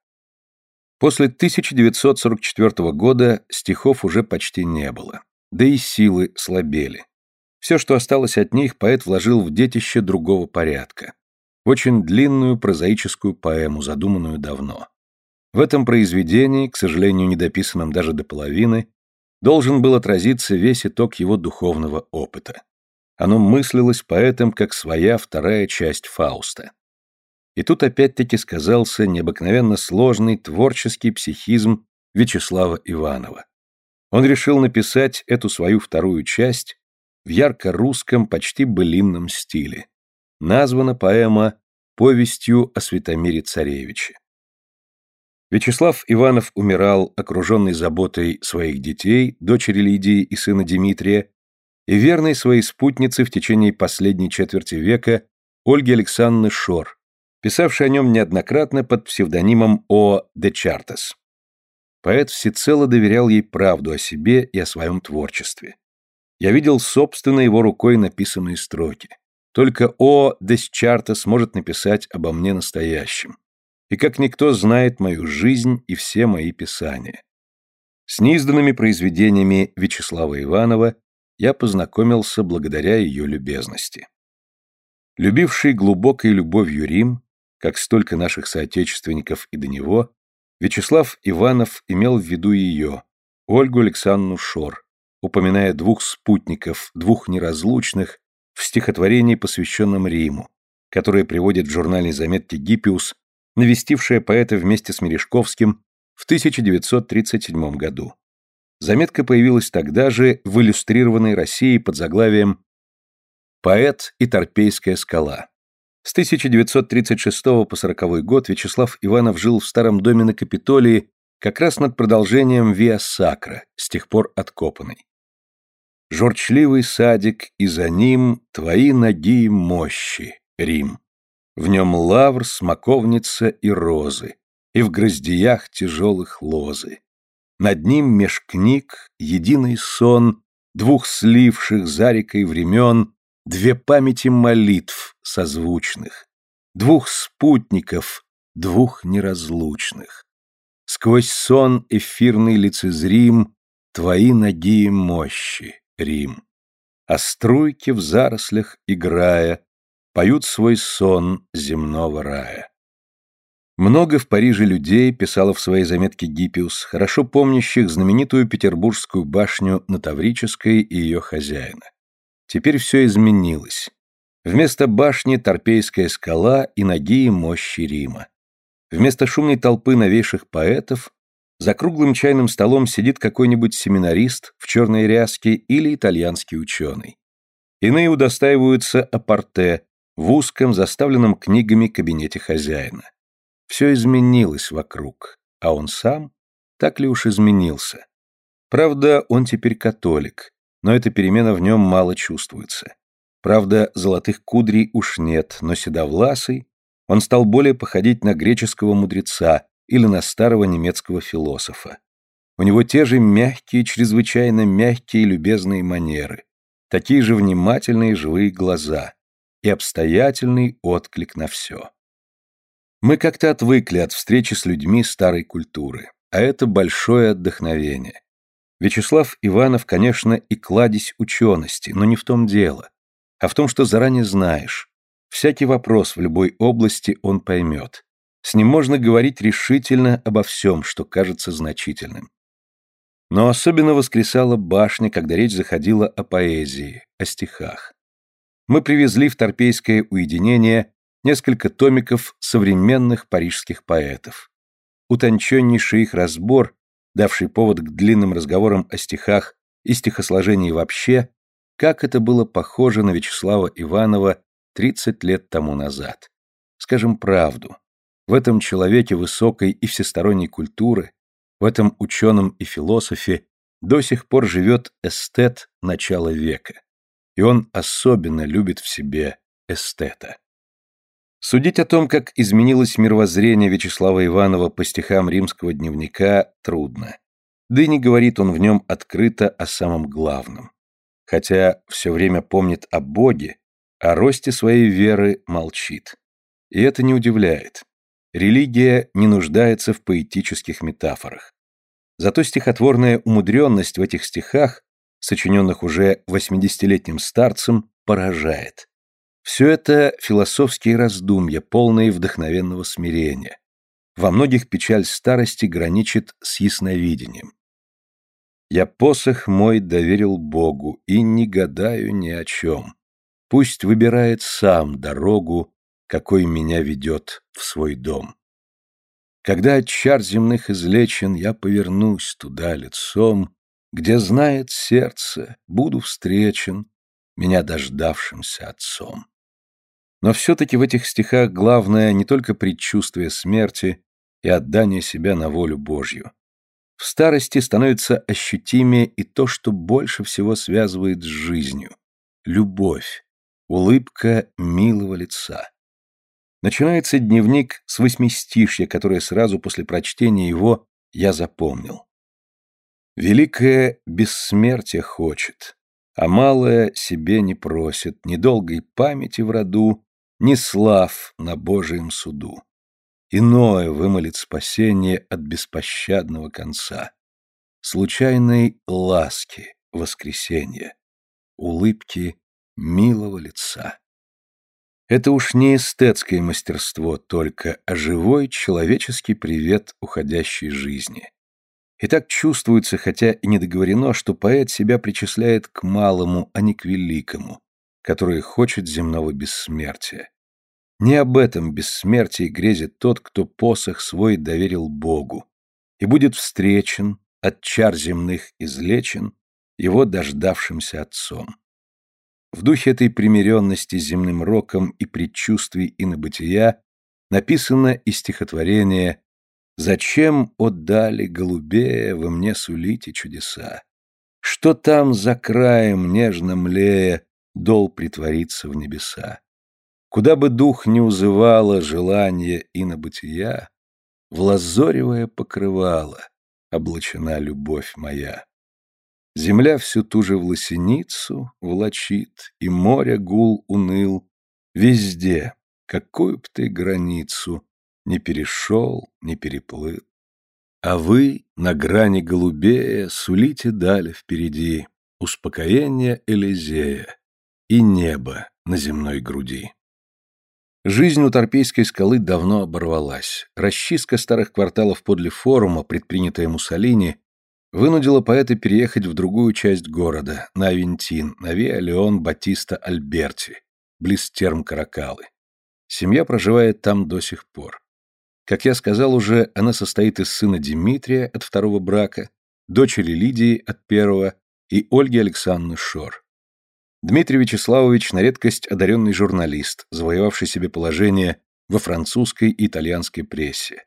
После 1944 года стихов уже почти не было, да и силы слабели. Все, что осталось от них, поэт вложил в детище другого порядка очень длинную прозаическую поэму, задуманную давно. В этом произведении, к сожалению, недописанном даже до половины, должен был отразиться весь итог его духовного опыта. Оно мыслилось поэтом как своя вторая часть Фауста. И тут опять-таки сказался необыкновенно сложный творческий психизм Вячеслава Иванова. Он решил написать эту свою вторую часть в ярко-русском, почти былинном стиле. Названа поэма «Повестью о Святомире Царевиче». Вячеслав Иванов умирал, окруженный заботой своих детей, дочери Лидии и сына Дмитрия, и верной своей спутницы в течение последней четверти века Ольги Александровны Шор, писавшей о нем неоднократно под псевдонимом О. де Чартес. Поэт всецело доверял ей правду о себе и о своем творчестве. Я видел собственно его рукой написанные строки. Только О. де Чартес может написать обо мне настоящем и как никто знает мою жизнь и все мои писания. С неизданными произведениями Вячеслава Иванова я познакомился благодаря ее любезности. Любивший глубокой любовью Рим, как столько наших соотечественников и до него, Вячеслав Иванов имел в виду ее, Ольгу Александровну Шор, упоминая двух спутников, двух неразлучных, в стихотворении, посвященном Риму, которое приводит в журнальной заметке Гиппиус навестившая поэта вместе с Мережковским в 1937 году. Заметка появилась тогда же в иллюстрированной России под заглавием «Поэт и Торпейская скала». С 1936 по 40 год Вячеслав Иванов жил в старом доме на Капитолии как раз над продолжением Виа Сакра, с тех пор откопанной. Жорчливый садик, и за ним твои ноги мощи, Рим. В нем лавр, смоковница и розы, и в гроздиях тяжелых лозы. Над ним меж книг единый сон двух сливших за рекой времен две памяти молитв созвучных, двух спутников, двух неразлучных. Сквозь сон эфирный лицезрим твои ноги мощи, Рим. А струйки в зарослях играя, поют свой сон земного рая. Много в Париже людей, писала в своей заметке Гиппиус, хорошо помнящих знаменитую Петербургскую башню на Таврической и ее хозяина. Теперь все изменилось. Вместо башни Торпейская скала и ноги и мощи Рима. Вместо шумной толпы новейших поэтов за круглым чайным столом сидит какой-нибудь семинарист в черной ряске или итальянский ученый. Иные удостаиваются апорте, в узком, заставленном книгами кабинете хозяина. Все изменилось вокруг, а он сам так ли уж изменился? Правда, он теперь католик, но эта перемена в нем мало чувствуется. Правда, золотых кудрей уж нет, но седовласый, он стал более походить на греческого мудреца или на старого немецкого философа. У него те же мягкие, чрезвычайно мягкие любезные манеры, такие же внимательные живые глаза, и обстоятельный отклик на все. Мы как-то отвыкли от встречи с людьми старой культуры, а это большое отдохновение. Вячеслав Иванов, конечно, и кладезь учености, но не в том дело, а в том, что заранее знаешь. Всякий вопрос в любой области он поймет. С ним можно говорить решительно обо всем, что кажется значительным. Но особенно воскресала башня, когда речь заходила о поэзии, о стихах мы привезли в торпейское уединение несколько томиков современных парижских поэтов. Утонченнейший их разбор, давший повод к длинным разговорам о стихах и стихосложении вообще, как это было похоже на Вячеслава Иванова 30 лет тому назад. Скажем правду, в этом человеке высокой и всесторонней культуры, в этом ученом и философе до сих пор живет эстет начала века и он особенно любит в себе эстета. Судить о том, как изменилось мировоззрение Вячеслава Иванова по стихам римского дневника, трудно. Да и не говорит он в нем открыто о самом главном. Хотя все время помнит о Боге, о росте своей веры молчит. И это не удивляет. Религия не нуждается в поэтических метафорах. Зато стихотворная умудренность в этих стихах сочиненных уже восьмидесятилетним старцем, поражает. Все это философские раздумья, полные вдохновенного смирения. Во многих печаль старости граничит с ясновидением. Я посох мой доверил Богу и не гадаю ни о чем. Пусть выбирает сам дорогу, какой меня ведет в свой дом. Когда от чар земных излечен, я повернусь туда лицом, где знает сердце, буду встречен, меня дождавшимся отцом. Но все-таки в этих стихах главное не только предчувствие смерти и отдание себя на волю Божью. В старости становится ощутимее и то, что больше всего связывает с жизнью — любовь, улыбка милого лица. Начинается дневник с восьмистишья, которое сразу после прочтения его я запомнил. Великое бессмертие хочет, а малое себе не просит ни долгой памяти в роду, ни слав на Божием суду. Иное вымолит спасение от беспощадного конца. Случайной ласки воскресенья, улыбки милого лица. Это уж не эстетское мастерство только, а живой человеческий привет уходящей жизни. И так чувствуется, хотя и не договорено, что поэт себя причисляет к малому, а не к великому, которое хочет земного бессмертия. Не об этом бессмертии грезит тот, кто посох свой доверил Богу, и будет встречен, от чар земных излечен, его дождавшимся отцом. В духе этой примиренности с земным роком и предчувствий инобытия написано и стихотворение «Зачем отдали голубея вы мне сулите чудеса? Что там за краем нежно млея дол притвориться в небеса? Куда бы дух не узывало желание инобытия, в лазоревое покрывало облачена любовь моя. Земля всю ту же в лосиницу влачит, и море гул уныл. Везде, какую б ты границу не перешел, не переплыл. А вы на грани голубея сулите дали впереди успокоение Элизея и небо на земной груди. Жизнь у Торпейской скалы давно оборвалась. Расчистка старых кварталов подле форума, предпринятая Муссолини, вынудила поэта переехать в другую часть города, на Авентин, на Виа Леон Батиста Альберти, близ терм Каракалы. Семья проживает там до сих пор. Как я сказал уже, она состоит из сына Дмитрия от второго брака, дочери Лидии от первого и Ольги Александры Шор. Дмитрий Вячеславович на редкость одаренный журналист, завоевавший себе положение во французской и итальянской прессе.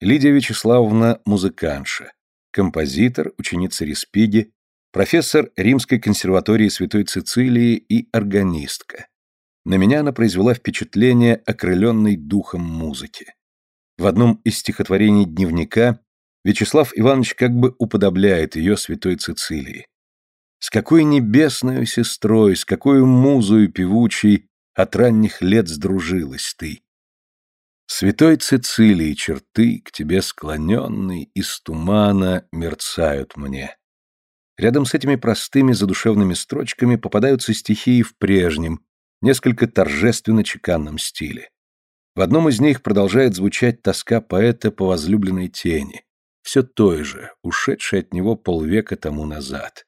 Лидия Вячеславовна – музыкантша, композитор, ученица Респиги, профессор Римской консерватории Святой Цицилии и органистка. На меня она произвела впечатление, окрыленной духом музыки. В одном из стихотворений дневника Вячеслав Иванович как бы уподобляет ее Святой Цицилии. С какой небесною сестрой, с какой музою певучей от ранних лет сдружилась ты. Святой Цицилии черты, к тебе склоненный, из тумана мерцают мне. Рядом с этими простыми задушевными строчками попадаются стихи в прежнем, несколько торжественно-чеканном стиле. В одном из них продолжает звучать тоска поэта по возлюбленной тени, все той же, ушедшей от него полвека тому назад.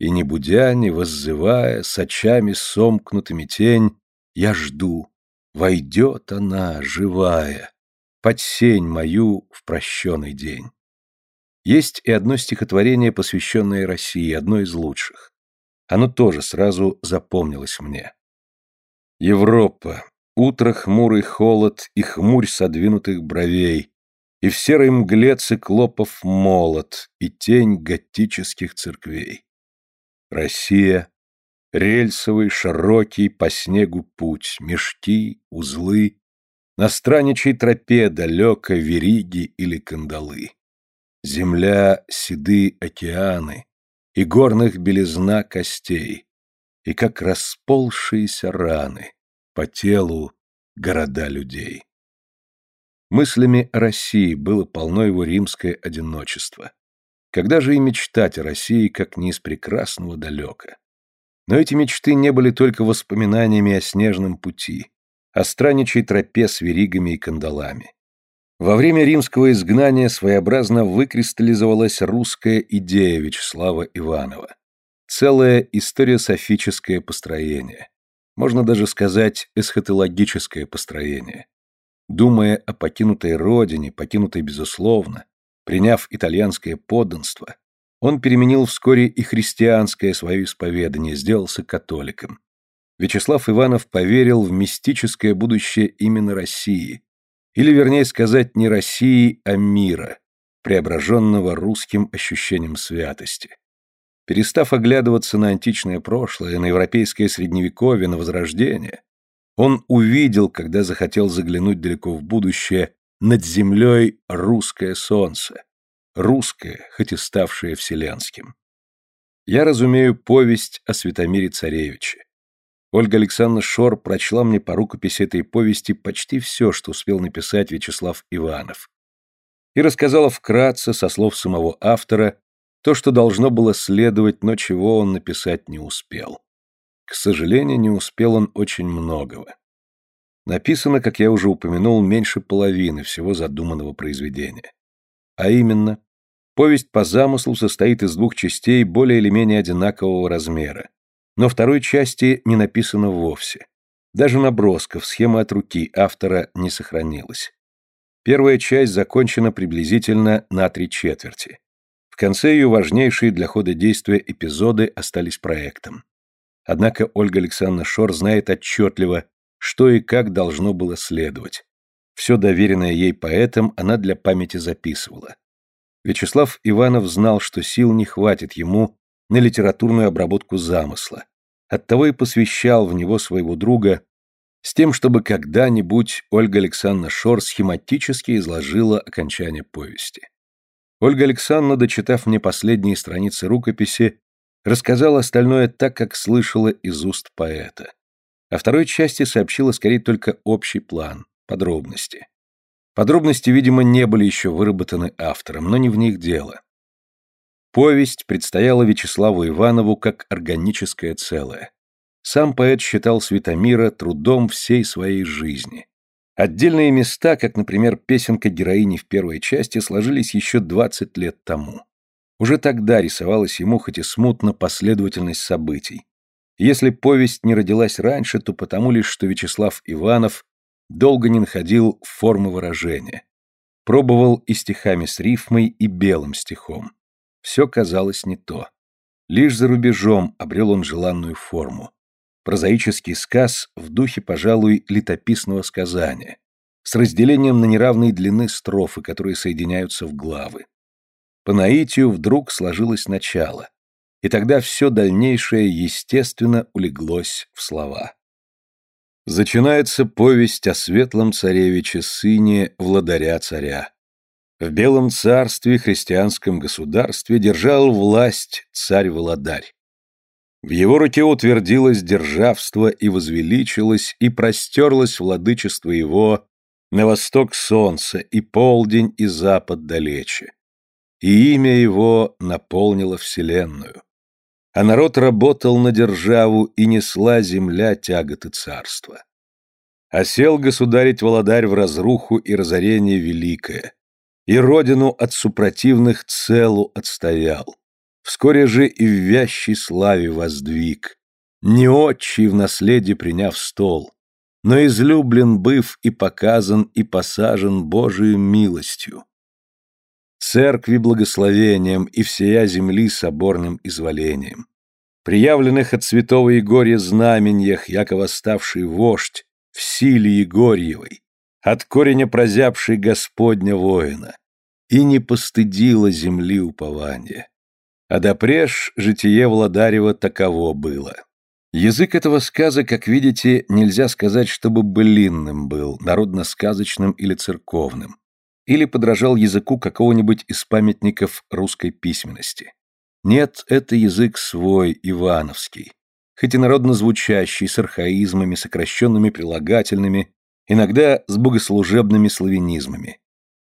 И не будя, не воззывая, с очами сомкнутыми тень, я жду, войдет она, живая, под сень мою в прощенный день. Есть и одно стихотворение, посвященное России, одно из лучших. Оно тоже сразу запомнилось мне. Европа, утро хмурый холод и хмурь содвинутых бровей, и в серой мгле циклопов молот и тень готических церквей. Россия, рельсовый, широкий по снегу путь, мешки, узлы, на страничей тропе далеко вериги или кандалы. Земля — седы океаны, и горных белизна костей, и как расползшиеся раны по телу города людей. Мыслями о России было полно его римское одиночество. Когда же и мечтать о России, как не из прекрасного далека? Но эти мечты не были только воспоминаниями о снежном пути, о страничей тропе с веригами и кандалами. Во время римского изгнания своеобразно выкристаллизовалась русская идея Вячеслава Иванова. Целое историософическое построение. Можно даже сказать эсхатологическое построение. Думая о покинутой родине, покинутой безусловно, Приняв итальянское подданство, Он переменил вскоре и христианское свое исповедание, сделался католиком. Вячеслав Иванов поверил в мистическое будущее именно России, или, вернее сказать, не России, а мира, преображенного русским ощущением святости. Перестав оглядываться на античное прошлое, на европейское средневековье, на возрождение, он увидел, когда захотел заглянуть далеко в будущее, над землей русское солнце, русское, хоть и ставшее вселенским. Я разумею повесть о Святомире Царевиче. Ольга Александровна Шор прочла мне по рукописи этой повести почти все, что успел написать Вячеслав Иванов. И рассказала вкратце, со слов самого автора, то, что должно было следовать, но чего он написать не успел. К сожалению, не успел он очень многого. Написано, как я уже упомянул, меньше половины всего задуманного произведения. А именно, повесть по замыслу состоит из двух частей более или менее одинакового размера, но второй части не написано вовсе. Даже набросков, схемы от руки автора не сохранилось. Первая часть закончена приблизительно на три четверти. В конце ее важнейшие для хода действия эпизоды остались проектом. Однако Ольга Александровна Шор знает отчетливо, что и как должно было следовать. Все доверенное ей поэтам она для памяти записывала. Вячеслав Иванов знал, что сил не хватит ему на литературную обработку замысла. Оттого и посвящал в него своего друга с тем, чтобы когда-нибудь Ольга Александровна Шор схематически изложила окончание повести. Ольга Александровна, дочитав мне последние страницы рукописи, рассказала остальное так, как слышала из уст поэта. О второй части сообщила скорее только общий план, подробности. Подробности, видимо, не были еще выработаны автором, но не в них дело. Повесть предстояла Вячеславу Иванову как органическое целое. Сам поэт считал Светомира трудом всей своей жизни. Отдельные места, как, например, песенка героини в первой части, сложились еще 20 лет тому. Уже тогда рисовалась ему хоть и смутно последовательность событий. Если повесть не родилась раньше, то потому лишь, что Вячеслав Иванов долго не находил формы выражения. Пробовал и стихами с рифмой, и белым стихом. Все казалось не то. Лишь за рубежом обрел он желанную форму. Прозаический сказ в духе, пожалуй, летописного сказания, с разделением на неравные длины строфы, которые соединяются в главы. По наитию вдруг сложилось начало, и тогда все дальнейшее, естественно, улеглось в слова. Зачинается повесть о светлом царевиче, сыне владаря царя. В Белом царстве, христианском государстве, держал власть царь-володарь. В его руке утвердилось державство и возвеличилось, и простерлось владычество его на восток солнца, и полдень, и запад далече. И имя его наполнило вселенную. А народ работал на державу, и несла земля тяготы царства. Осел государить-володарь в разруху и разорение великое, и родину от супротивных целу отстоял. Вскоре же и в вящей славе воздвиг, не отчий в наследие приняв стол, но излюблен быв и показан и посажен Божию милостью. Церкви благословением и всея земли соборным изволением. Приявленных от святого Егория знаменьях, яко ставший вождь в силе Егорьевой, от кореня прозябший Господня воина, и не постыдила земли упования. А допреж житие Владарева таково было. Язык этого сказа, как видите, нельзя сказать, чтобы былинным был, народно-сказочным или церковным, или подражал языку какого-нибудь из памятников русской письменности. Нет, это язык свой, ивановский, хоть и народно звучащий, с архаизмами, сокращенными прилагательными, иногда с богослужебными славянизмами.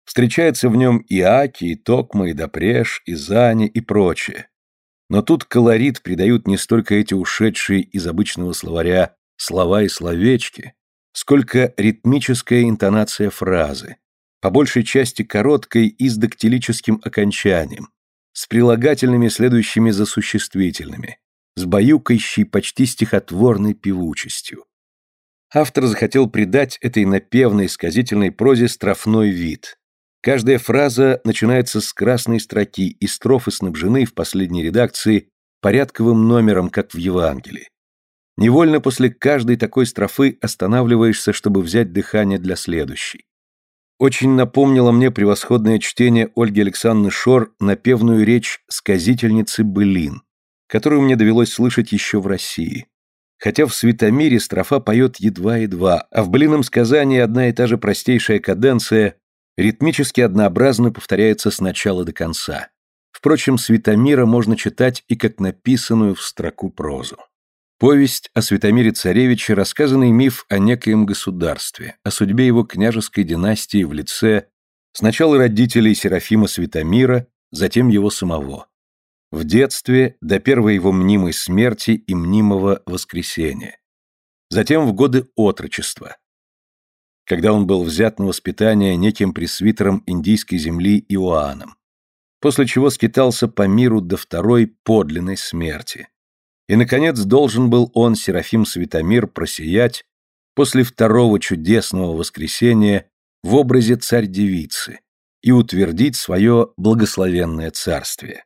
Встречается в нем и Аки, и Токма, и Допреж, и Зани, и прочее. Но тут колорит придают не столько эти ушедшие из обычного словаря слова и словечки, сколько ритмическая интонация фразы, по большей части короткой и с дактилическим окончанием, с прилагательными, следующими за существительными, с баюкающей почти стихотворной певучестью автор захотел придать этой напевной сказительной прозе строфной вид. Каждая фраза начинается с красной строки, и строфы снабжены в последней редакции порядковым номером, как в Евангелии. Невольно после каждой такой строфы останавливаешься, чтобы взять дыхание для следующей. Очень напомнило мне превосходное чтение Ольги Александры Шор напевную речь сказительницы Былин, которую мне довелось слышать еще в России. Хотя в Светомире строфа поет едва-едва, а в былином сказании одна и та же простейшая каденция ритмически однообразно повторяется с начала до конца. Впрочем, Светомира можно читать и как написанную в строку прозу. Повесть о Святомире Царевиче – рассказанный миф о некоем государстве, о судьбе его княжеской династии в лице сначала родителей Серафима Святомира, затем его самого. В детстве до первой его мнимой смерти и мнимого воскресения. Затем в годы отрочества, когда он был взят на воспитание неким пресвитером индийской земли Иоанном, после чего скитался по миру до второй подлинной смерти и, наконец, должен был он, Серафим Светомир, просиять после второго чудесного воскресения в образе царь-девицы и утвердить свое благословенное царствие.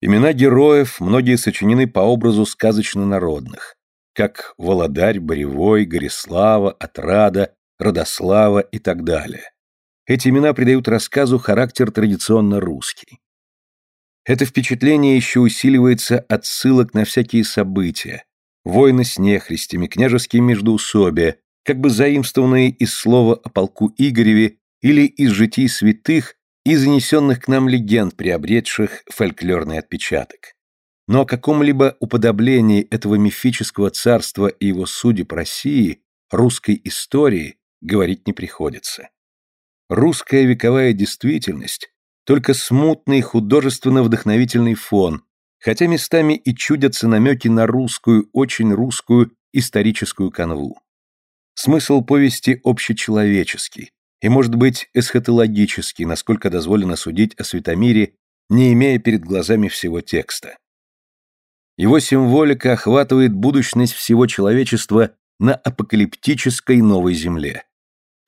Имена героев многие сочинены по образу сказочно-народных, как Володарь, Боревой, Горислава, Отрада, Родослава и так далее. Эти имена придают рассказу характер традиционно русский. Это впечатление еще усиливается от ссылок на всякие события, войны с нехристями, княжеские междоусобия, как бы заимствованные из слова о полку Игореве или из житий святых и занесенных к нам легенд, приобретших фольклорный отпечаток. Но о каком-либо уподоблении этого мифического царства и его судеб России, русской истории, говорить не приходится. Русская вековая действительность только смутный художественно-вдохновительный фон, хотя местами и чудятся намеки на русскую, очень русскую историческую канву. Смысл повести общечеловеческий и, может быть, эсхатологический, насколько дозволено судить о Светомире, не имея перед глазами всего текста. Его символика охватывает будущность всего человечества на апокалиптической новой земле.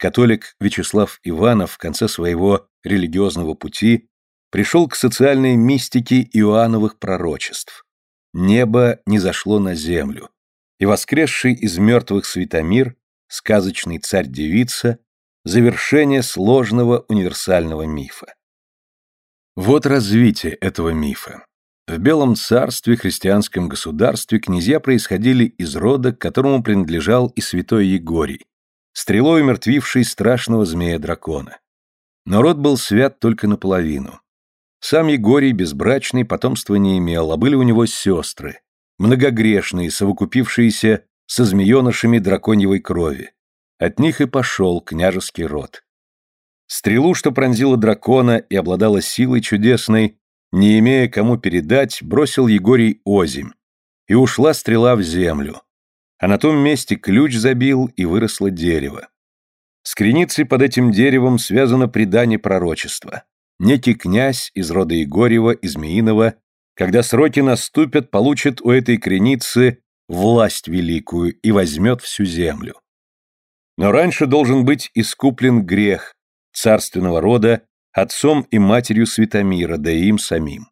Католик Вячеслав Иванов в конце своего религиозного пути пришел к социальной мистике Иоанновых пророчеств. Небо не зашло на землю, и воскресший из мертвых Светомир, сказочный царь-девица, завершение сложного универсального мифа. Вот развитие этого мифа. В Белом царстве, христианском государстве, князья происходили из рода, к которому принадлежал и святой Егорий, стрелой умертвивший страшного змея-дракона. Но род был свят только наполовину. Сам Егорий безбрачный потомства не имел, а были у него сестры, многогрешные, совокупившиеся со змеенышами драконьей крови. От них и пошел княжеский род. Стрелу, что пронзила дракона и обладала силой чудесной, не имея кому передать, бросил Егорий озимь, и ушла стрела в землю, а на том месте ключ забил и выросло дерево. С креницей под этим деревом связано предание пророчества. Некий князь из рода Егорьева и когда сроки наступят, получит у этой креницы власть великую и возьмет всю землю. Но раньше должен быть искуплен грех царственного рода отцом и матерью Светомира, да и им самим.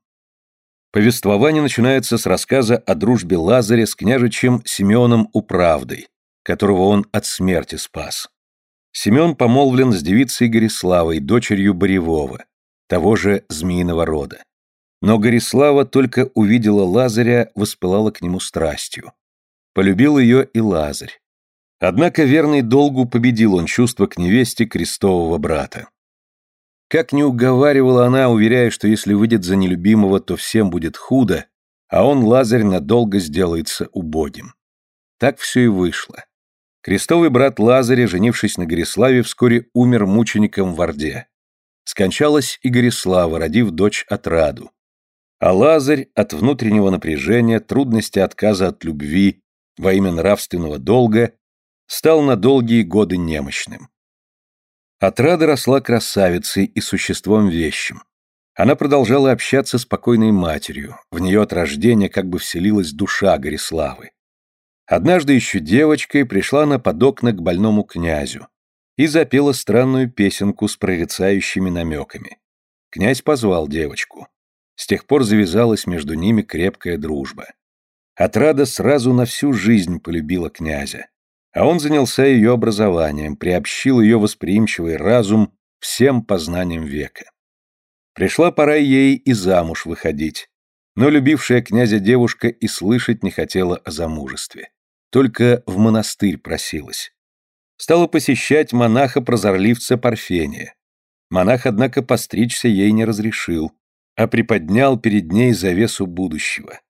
Повествование начинается с рассказа о дружбе Лазаря с княжичем Симеоном Управдой, которого он от смерти спас. Семен помолвлен с девицей Гориславой, дочерью Боревого, того же змеиного рода. Но Горислава только увидела Лазаря, воспылала к нему страстью. Полюбил ее и Лазарь. Однако верный долгу победил он чувство к невесте крестового брата. Как не уговаривала она, уверяя, что если выйдет за нелюбимого, то всем будет худо, а он, Лазарь, надолго сделается убогим. Так все и вышло. Крестовый брат Лазаря, женившись на Гориславе, вскоре умер мучеником в Орде. Скончалась и Горислава, родив дочь Отраду. А Лазарь от внутреннего напряжения, трудности отказа от любви во имя нравственного долга стал на долгие годы немощным. Отрада росла красавицей и существом вещим. Она продолжала общаться с покойной матерью, в нее от рождения как бы вселилась душа Гориславы. Однажды еще девочкой пришла она под окна к больному князю, и запела странную песенку с прорицающими намеками. Князь позвал девочку. С тех пор завязалась между ними крепкая дружба. Отрада сразу на всю жизнь полюбила князя, а он занялся ее образованием, приобщил ее восприимчивый разум всем познаниям века. Пришла пора ей и замуж выходить, но любившая князя девушка и слышать не хотела о замужестве. Только в монастырь просилась стала посещать монаха-прозорливца Парфения. Монах, однако, постричься ей не разрешил, а приподнял перед ней завесу будущего.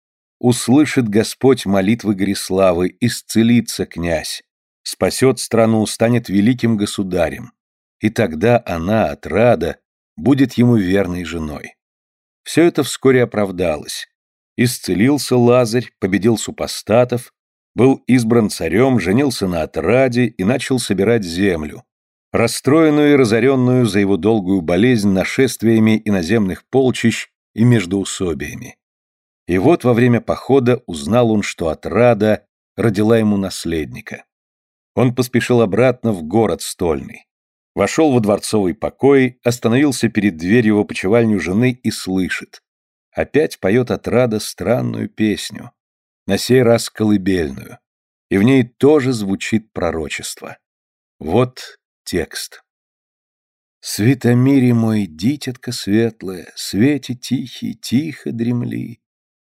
Услышит Господь молитвы Гориславы, исцелится князь, спасет страну, станет великим государем. И тогда она, отрада, будет ему верной женой. Все это вскоре оправдалось. Исцелился Лазарь, победил супостатов, был избран царем, женился на отраде и начал собирать землю, расстроенную и разоренную за его долгую болезнь нашествиями иноземных полчищ и междоусобиями. И вот во время похода узнал он, что отрада родила ему наследника. Он поспешил обратно в город стольный. Вошел во дворцовый покой, остановился перед дверью в опочивальню жены и слышит. Опять поет отрада странную песню на сей раз колыбельную, и в ней тоже звучит пророчество. Вот текст. «Светомире мой, дитятка светлая, свете тихий, тихо дремли.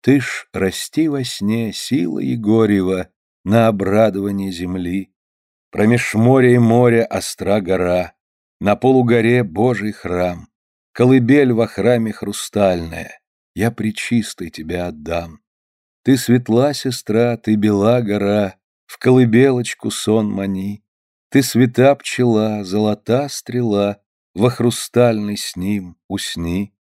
Ты ж расти во сне, сила Егорьева, на обрадование земли. Промеж моря и моря остра гора, на полугоре Божий храм, колыбель во храме хрустальная, я причистой тебя отдам. Ты светла, сестра, ты бела гора, В колыбелочку сон мани. Ты света пчела, золота стрела, Во хрустальный с ним усни.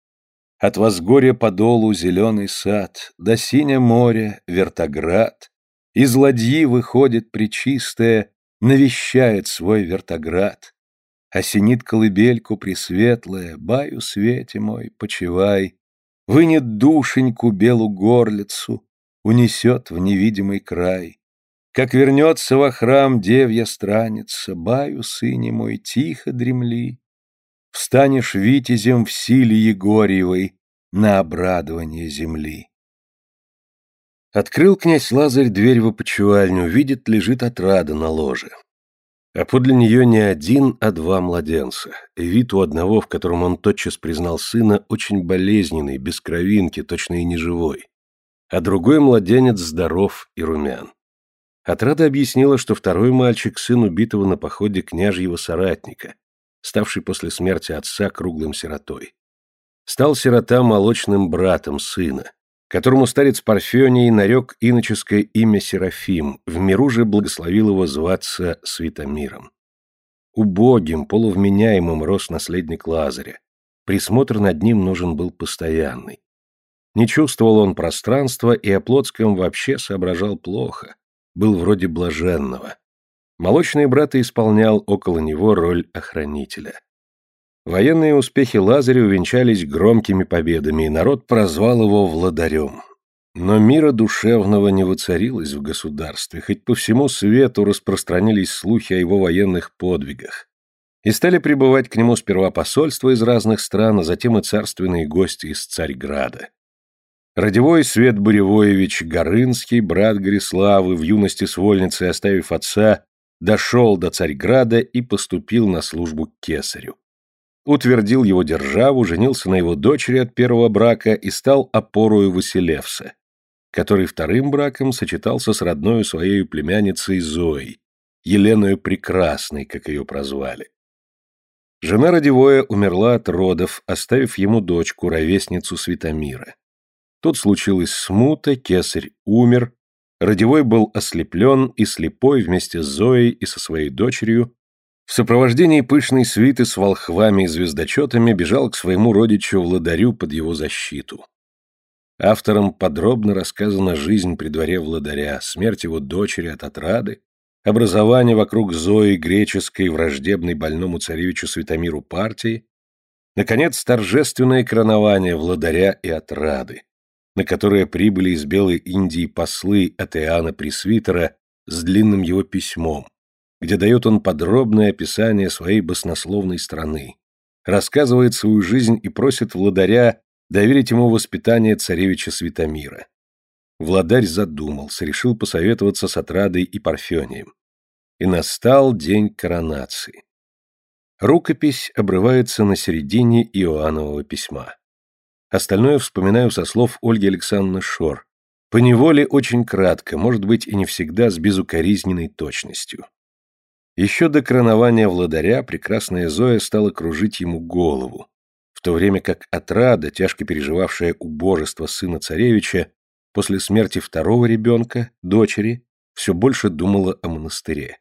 От возгорья по долу зеленый сад, До синя море вертоград. Из ладьи выходит причистая, Навещает свой вертоград. Осенит колыбельку пресветлая, Баю свете мой, почивай. Вынет душеньку белу горлицу, унесет в невидимый край. Как вернется во храм девья страница, баю, сыне мой, тихо дремли. Встанешь витязем в силе Егорьевой на обрадование земли. Открыл князь Лазарь дверь в опочивальню, видит, лежит отрада на ложе. А подле нее не один, а два младенца. И вид у одного, в котором он тотчас признал сына, очень болезненный, без кровинки, точно и неживой а другой младенец здоров и румян. Отрада объяснила, что второй мальчик – сын убитого на походе княжьего соратника, ставший после смерти отца круглым сиротой. Стал сирота молочным братом сына, которому старец Парфений нарек иноческое имя Серафим, в миру же благословил его зваться Святомиром. Убогим, полувменяемым рос наследник Лазаря. Присмотр над ним нужен был постоянный. Не чувствовал он пространства и о Плотском вообще соображал плохо, был вроде блаженного. Молочный брат исполнял около него роль охранителя. Военные успехи Лазаря увенчались громкими победами, и народ прозвал его Владарем. Но мира душевного не воцарилось в государстве, хоть по всему свету распространились слухи о его военных подвигах. И стали прибывать к нему сперва посольства из разных стран, а затем и царственные гости из Царьграда. Родевой Свет Буревоевич Горынский, брат Гориславы, в юности с вольницей оставив отца, дошел до Царьграда и поступил на службу к кесарю. Утвердил его державу, женился на его дочери от первого брака и стал опорою Василевса, который вторым браком сочетался с родной своей племянницей Зоей, Еленою Прекрасной, как ее прозвали. Жена Родевоя умерла от родов, оставив ему дочку, ровесницу Светомира. Тут случилась смута, кесарь умер, Родевой был ослеплен и слепой вместе с Зоей и со своей дочерью в сопровождении пышной свиты с волхвами и звездочетами бежал к своему родичу Владарю под его защиту. Автором подробно рассказана жизнь при дворе Владаря, смерть его дочери от отрады, образование вокруг Зои греческой, враждебной больному царевичу Святомиру партии, наконец, торжественное коронование Владаря и отрады, на которое прибыли из Белой Индии послы от Иоанна Пресвитера с длинным его письмом, где дает он подробное описание своей баснословной страны, рассказывает свою жизнь и просит Владаря доверить ему воспитание царевича Святомира. Владарь задумался, решил посоветоваться с Отрадой и Парфением. И настал день коронации. Рукопись обрывается на середине Иоаннового письма. Остальное вспоминаю со слов Ольги Александровны Шор. По неволе очень кратко, может быть и не всегда с безукоризненной точностью. Еще до коронования владаря прекрасная Зоя стала кружить ему голову, в то время как отрада, тяжко переживавшая убожество сына царевича, после смерти второго ребенка, дочери, все больше думала о монастыре.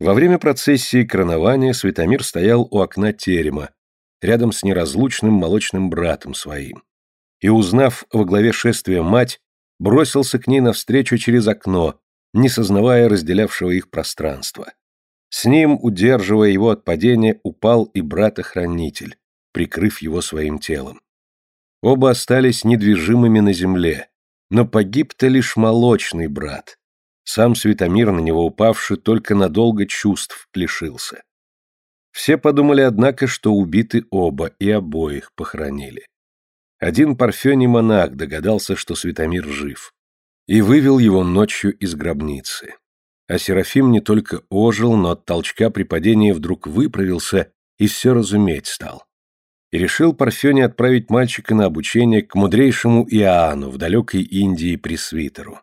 Во время процессии коронования Светомир стоял у окна терема, рядом с неразлучным молочным братом своим. И, узнав во главе шествия мать, бросился к ней навстречу через окно, не сознавая разделявшего их пространства. С ним, удерживая его от падения, упал и брат-охранитель, прикрыв его своим телом. Оба остались недвижимыми на земле, но погиб-то лишь молочный брат. Сам Светомир, на него упавший, только надолго чувств лишился. Все подумали, однако, что убиты оба и обоих похоронили. Один парфений монах догадался, что Светомир жив, и вывел его ночью из гробницы. А Серафим не только ожил, но от толчка при падении вдруг выправился и все разуметь стал. И решил Парфений отправить мальчика на обучение к мудрейшему Иоанну в далекой Индии пресвитеру.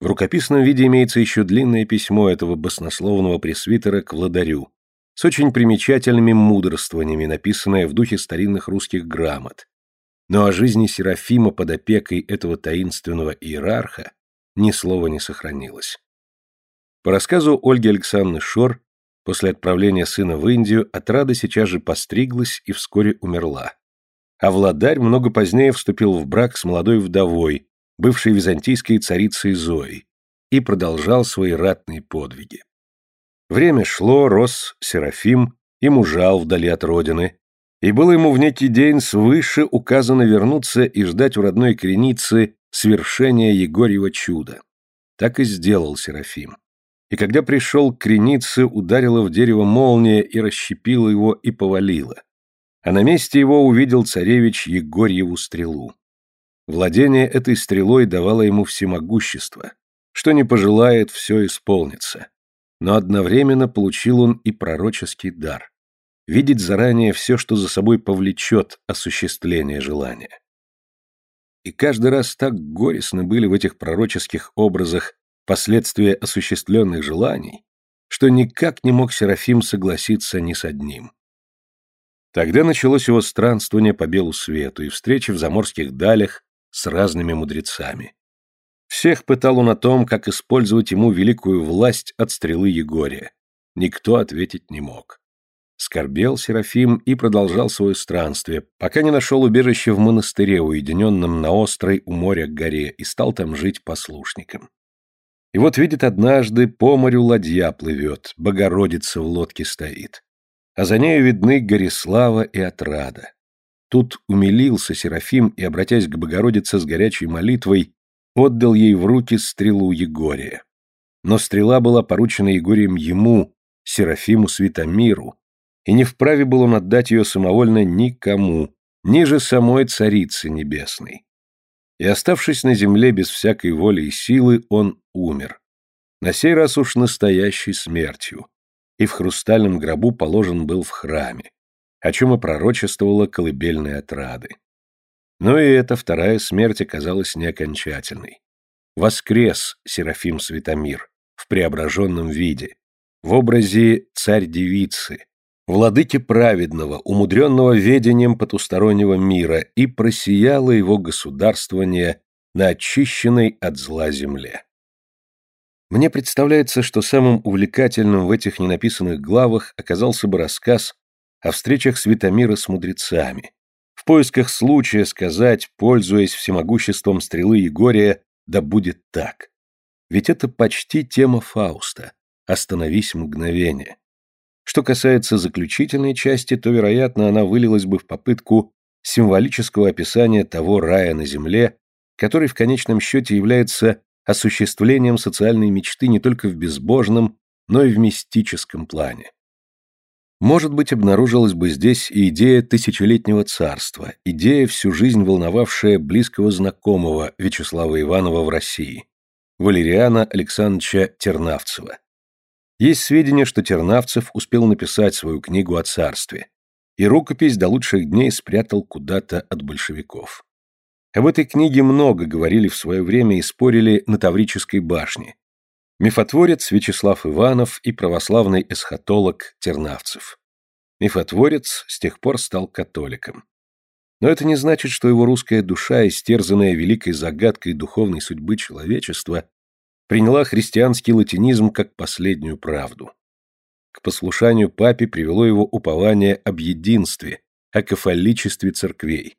В рукописном виде имеется еще длинное письмо этого баснословного пресвитера к владарю, с очень примечательными мудрствованиями, написанное в духе старинных русских грамот. Но о жизни Серафима под опекой этого таинственного иерарха ни слова не сохранилось. По рассказу Ольги Александровны Шор, после отправления сына в Индию, отрада сейчас же постриглась и вскоре умерла. А Владарь много позднее вступил в брак с молодой вдовой, бывшей византийской царицей Зоей, и продолжал свои ратные подвиги. Время шло, рос Серафим и мужал вдали от родины, и было ему в некий день свыше указано вернуться и ждать у родной креницы свершения Егорьева чуда. Так и сделал Серафим и когда пришел к кренице, ударила в дерево молния и расщепила его и повалила. А на месте его увидел царевич Егорьеву стрелу. Владение этой стрелой давало ему всемогущество, что не пожелает, все исполнится. Но одновременно получил он и пророческий дар — видеть заранее все, что за собой повлечет осуществление желания. И каждый раз так горестно были в этих пророческих образах последствия осуществленных желаний, что никак не мог Серафим согласиться ни с одним. Тогда началось его странствование по белу свету и встречи в заморских далях с разными мудрецами. Всех пытал он о том, как использовать ему великую власть от стрелы Егория. Никто ответить не мог. Скорбел Серафим и продолжал свое странствие, пока не нашел убежище в монастыре, уединенном на острой у моря горе, и стал там жить послушником. И вот видит однажды, по морю ладья плывет, Богородица в лодке стоит. А за нею видны Горислава и Отрада. Тут умилился Серафим и, обратясь к Богородице с горячей молитвой, отдал ей в руки стрелу Егория. Но стрела была поручена Егорием ему, Серафиму Святомиру, и не вправе был он отдать ее самовольно никому, ниже самой Царицы Небесной и, оставшись на земле без всякой воли и силы, он умер. На сей раз уж настоящей смертью, и в хрустальном гробу положен был в храме, о чем и пророчествовала колыбельная отрады. Но и эта вторая смерть оказалась неокончательной. Воскрес Серафим Светомир в преображенном виде, в образе царь-девицы, владыки праведного, умудренного ведением потустороннего мира, и просияло его государствование на очищенной от зла земле. Мне представляется, что самым увлекательным в этих ненаписанных главах оказался бы рассказ о встречах Светомира с мудрецами, в поисках случая сказать, пользуясь всемогуществом стрелы Егория, да будет так. Ведь это почти тема Фауста «Остановись мгновение». Что касается заключительной части, то, вероятно, она вылилась бы в попытку символического описания того рая на земле, который в конечном счете является осуществлением социальной мечты не только в безбожном, но и в мистическом плане. Может быть, обнаружилась бы здесь и идея тысячелетнего царства, идея, всю жизнь волновавшая близкого знакомого Вячеслава Иванова в России, Валериана Александровича Тернавцева. Есть сведения, что Тернавцев успел написать свою книгу о царстве, и рукопись до лучших дней спрятал куда-то от большевиков. Об этой книге много говорили в свое время и спорили на Таврической башне. Мифотворец Вячеслав Иванов и православный эсхатолог Тернавцев. Мифотворец с тех пор стал католиком. Но это не значит, что его русская душа, истерзанная великой загадкой духовной судьбы человечества, приняла христианский латинизм как последнюю правду. К послушанию папе привело его упование об единстве, о кафоличестве церквей.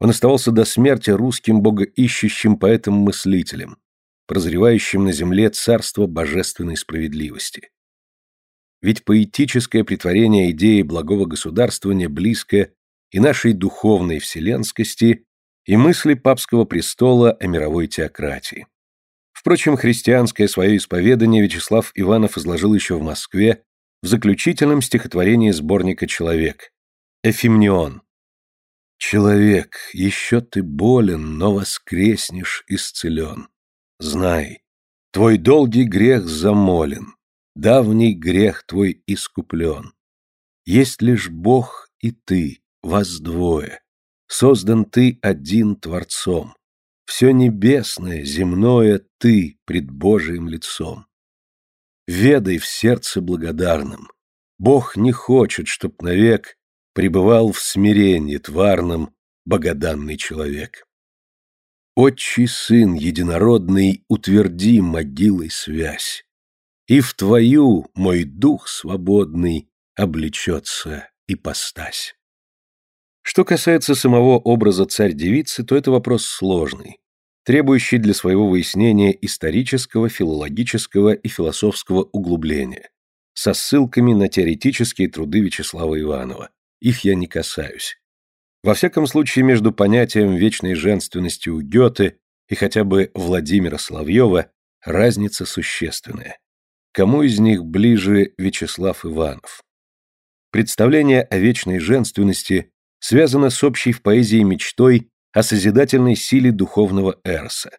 Он оставался до смерти русским богоищущим поэтом-мыслителем, прозревающим на земле царство божественной справедливости. Ведь поэтическое притворение идеи благого государствования близко и нашей духовной вселенскости, и мысли папского престола о мировой теократии. Впрочем, христианское свое исповедание Вячеслав Иванов изложил еще в Москве в заключительном стихотворении сборника «Человек» Эфимнион. «Человек, еще ты болен, но воскреснешь исцелен. Знай, твой долгий грех замолен, давний грех твой искуплен. Есть лишь Бог и ты, вас двое. Создан ты один Творцом. Все небесное, земное ты пред Божиим лицом. Ведай в сердце благодарным. Бог не хочет, чтоб навек пребывал в смирении тварном богоданный человек. Отчий сын единородный, утверди могилой связь, и в твою, мой дух свободный, облечется ипостась. Что касается самого образа царь-девицы, то это вопрос сложный, требующий для своего выяснения исторического, филологического и философского углубления, со ссылками на теоретические труды Вячеслава Иванова. Их я не касаюсь. Во всяком случае, между понятием вечной женственности у Гёте и хотя бы Владимира Соловьева разница существенная. Кому из них ближе Вячеслав Иванов? Представление о вечной женственности связано с общей в поэзии мечтой о созидательной силе духовного Эрса.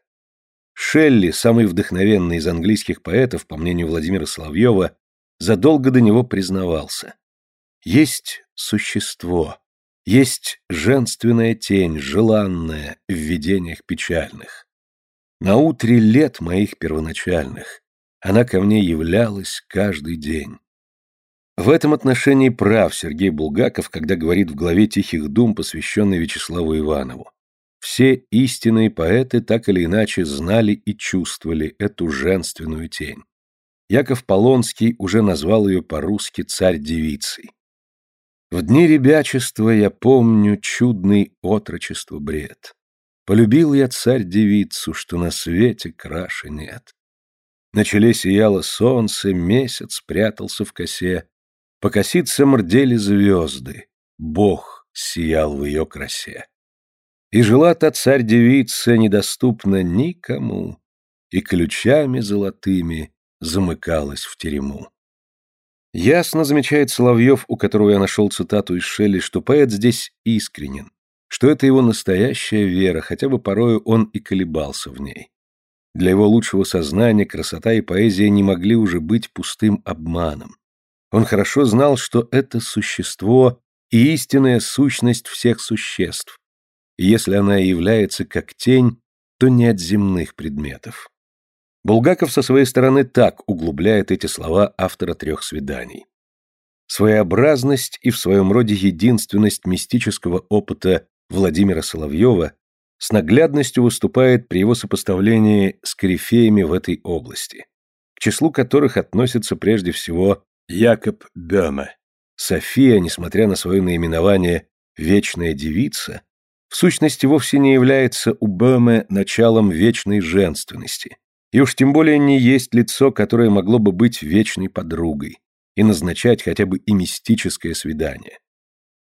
Шелли, самый вдохновенный из английских поэтов, по мнению Владимира Соловьева, задолго до него признавался. Есть существо, есть женственная тень, желанная в видениях печальных. На утре лет моих первоначальных она ко мне являлась каждый день. В этом отношении прав Сергей Булгаков, когда говорит в главе «Тихих дум», посвященной Вячеславу Иванову. Все истинные поэты так или иначе знали и чувствовали эту женственную тень. Яков Полонский уже назвал ее по-русски царь-девицей. В дни ребячества я помню чудный отрочество бред. Полюбил я царь-девицу, что на свете краше нет. На челе сияло солнце, месяц прятался в косе, по косицам рдели звезды, Бог сиял в ее красе. И жила та царь-девица недоступна никому, И ключами золотыми замыкалась в терему. Ясно замечает Соловьев, у которого я нашел цитату из Шелли, что поэт здесь искренен, что это его настоящая вера, хотя бы порою он и колебался в ней. Для его лучшего сознания красота и поэзия не могли уже быть пустым обманом. Он хорошо знал, что это существо и истинная сущность всех существ. И если она является как тень, то не от земных предметов. Булгаков со своей стороны так углубляет эти слова автора трех свиданий. Своеобразность и в своем роде единственность мистического опыта Владимира Соловьева с наглядностью выступает при его сопоставлении с корифеями в этой области, к числу которых относятся прежде всего Якоб Бёме. София, несмотря на свое наименование «вечная девица», в сущности вовсе не является у Бёме началом вечной женственности, и уж тем более не есть лицо, которое могло бы быть вечной подругой и назначать хотя бы и мистическое свидание.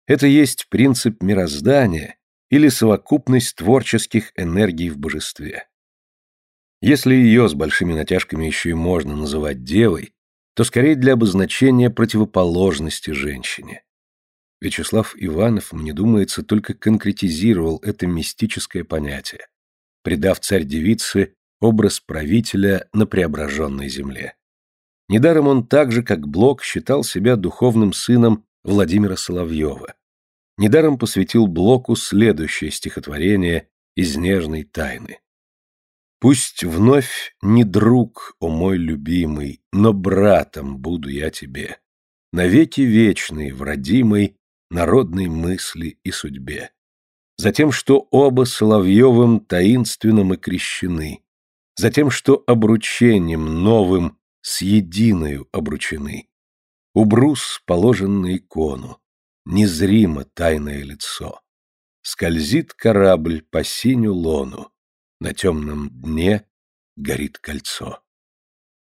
Это есть принцип мироздания или совокупность творческих энергий в божестве. Если ее с большими натяжками еще и можно называть девой, то скорее для обозначения противоположности женщине. Вячеслав Иванов, мне думается, только конкретизировал это мистическое понятие, придав царь-девице образ правителя на преображенной земле. Недаром он так же, как Блок, считал себя духовным сыном Владимира Соловьева. Недаром посвятил Блоку следующее стихотворение из нежной тайны. Пусть вновь не друг, о мой любимый, но братом буду я тебе, навеки вечный, в родимой, народной мысли и судьбе. Затем, что оба Соловьевым таинственным и крещены, затем, что обручением новым с единою обручены. Убрус положен на икону, незримо тайное лицо. Скользит корабль по синю лону, на темном дне горит кольцо.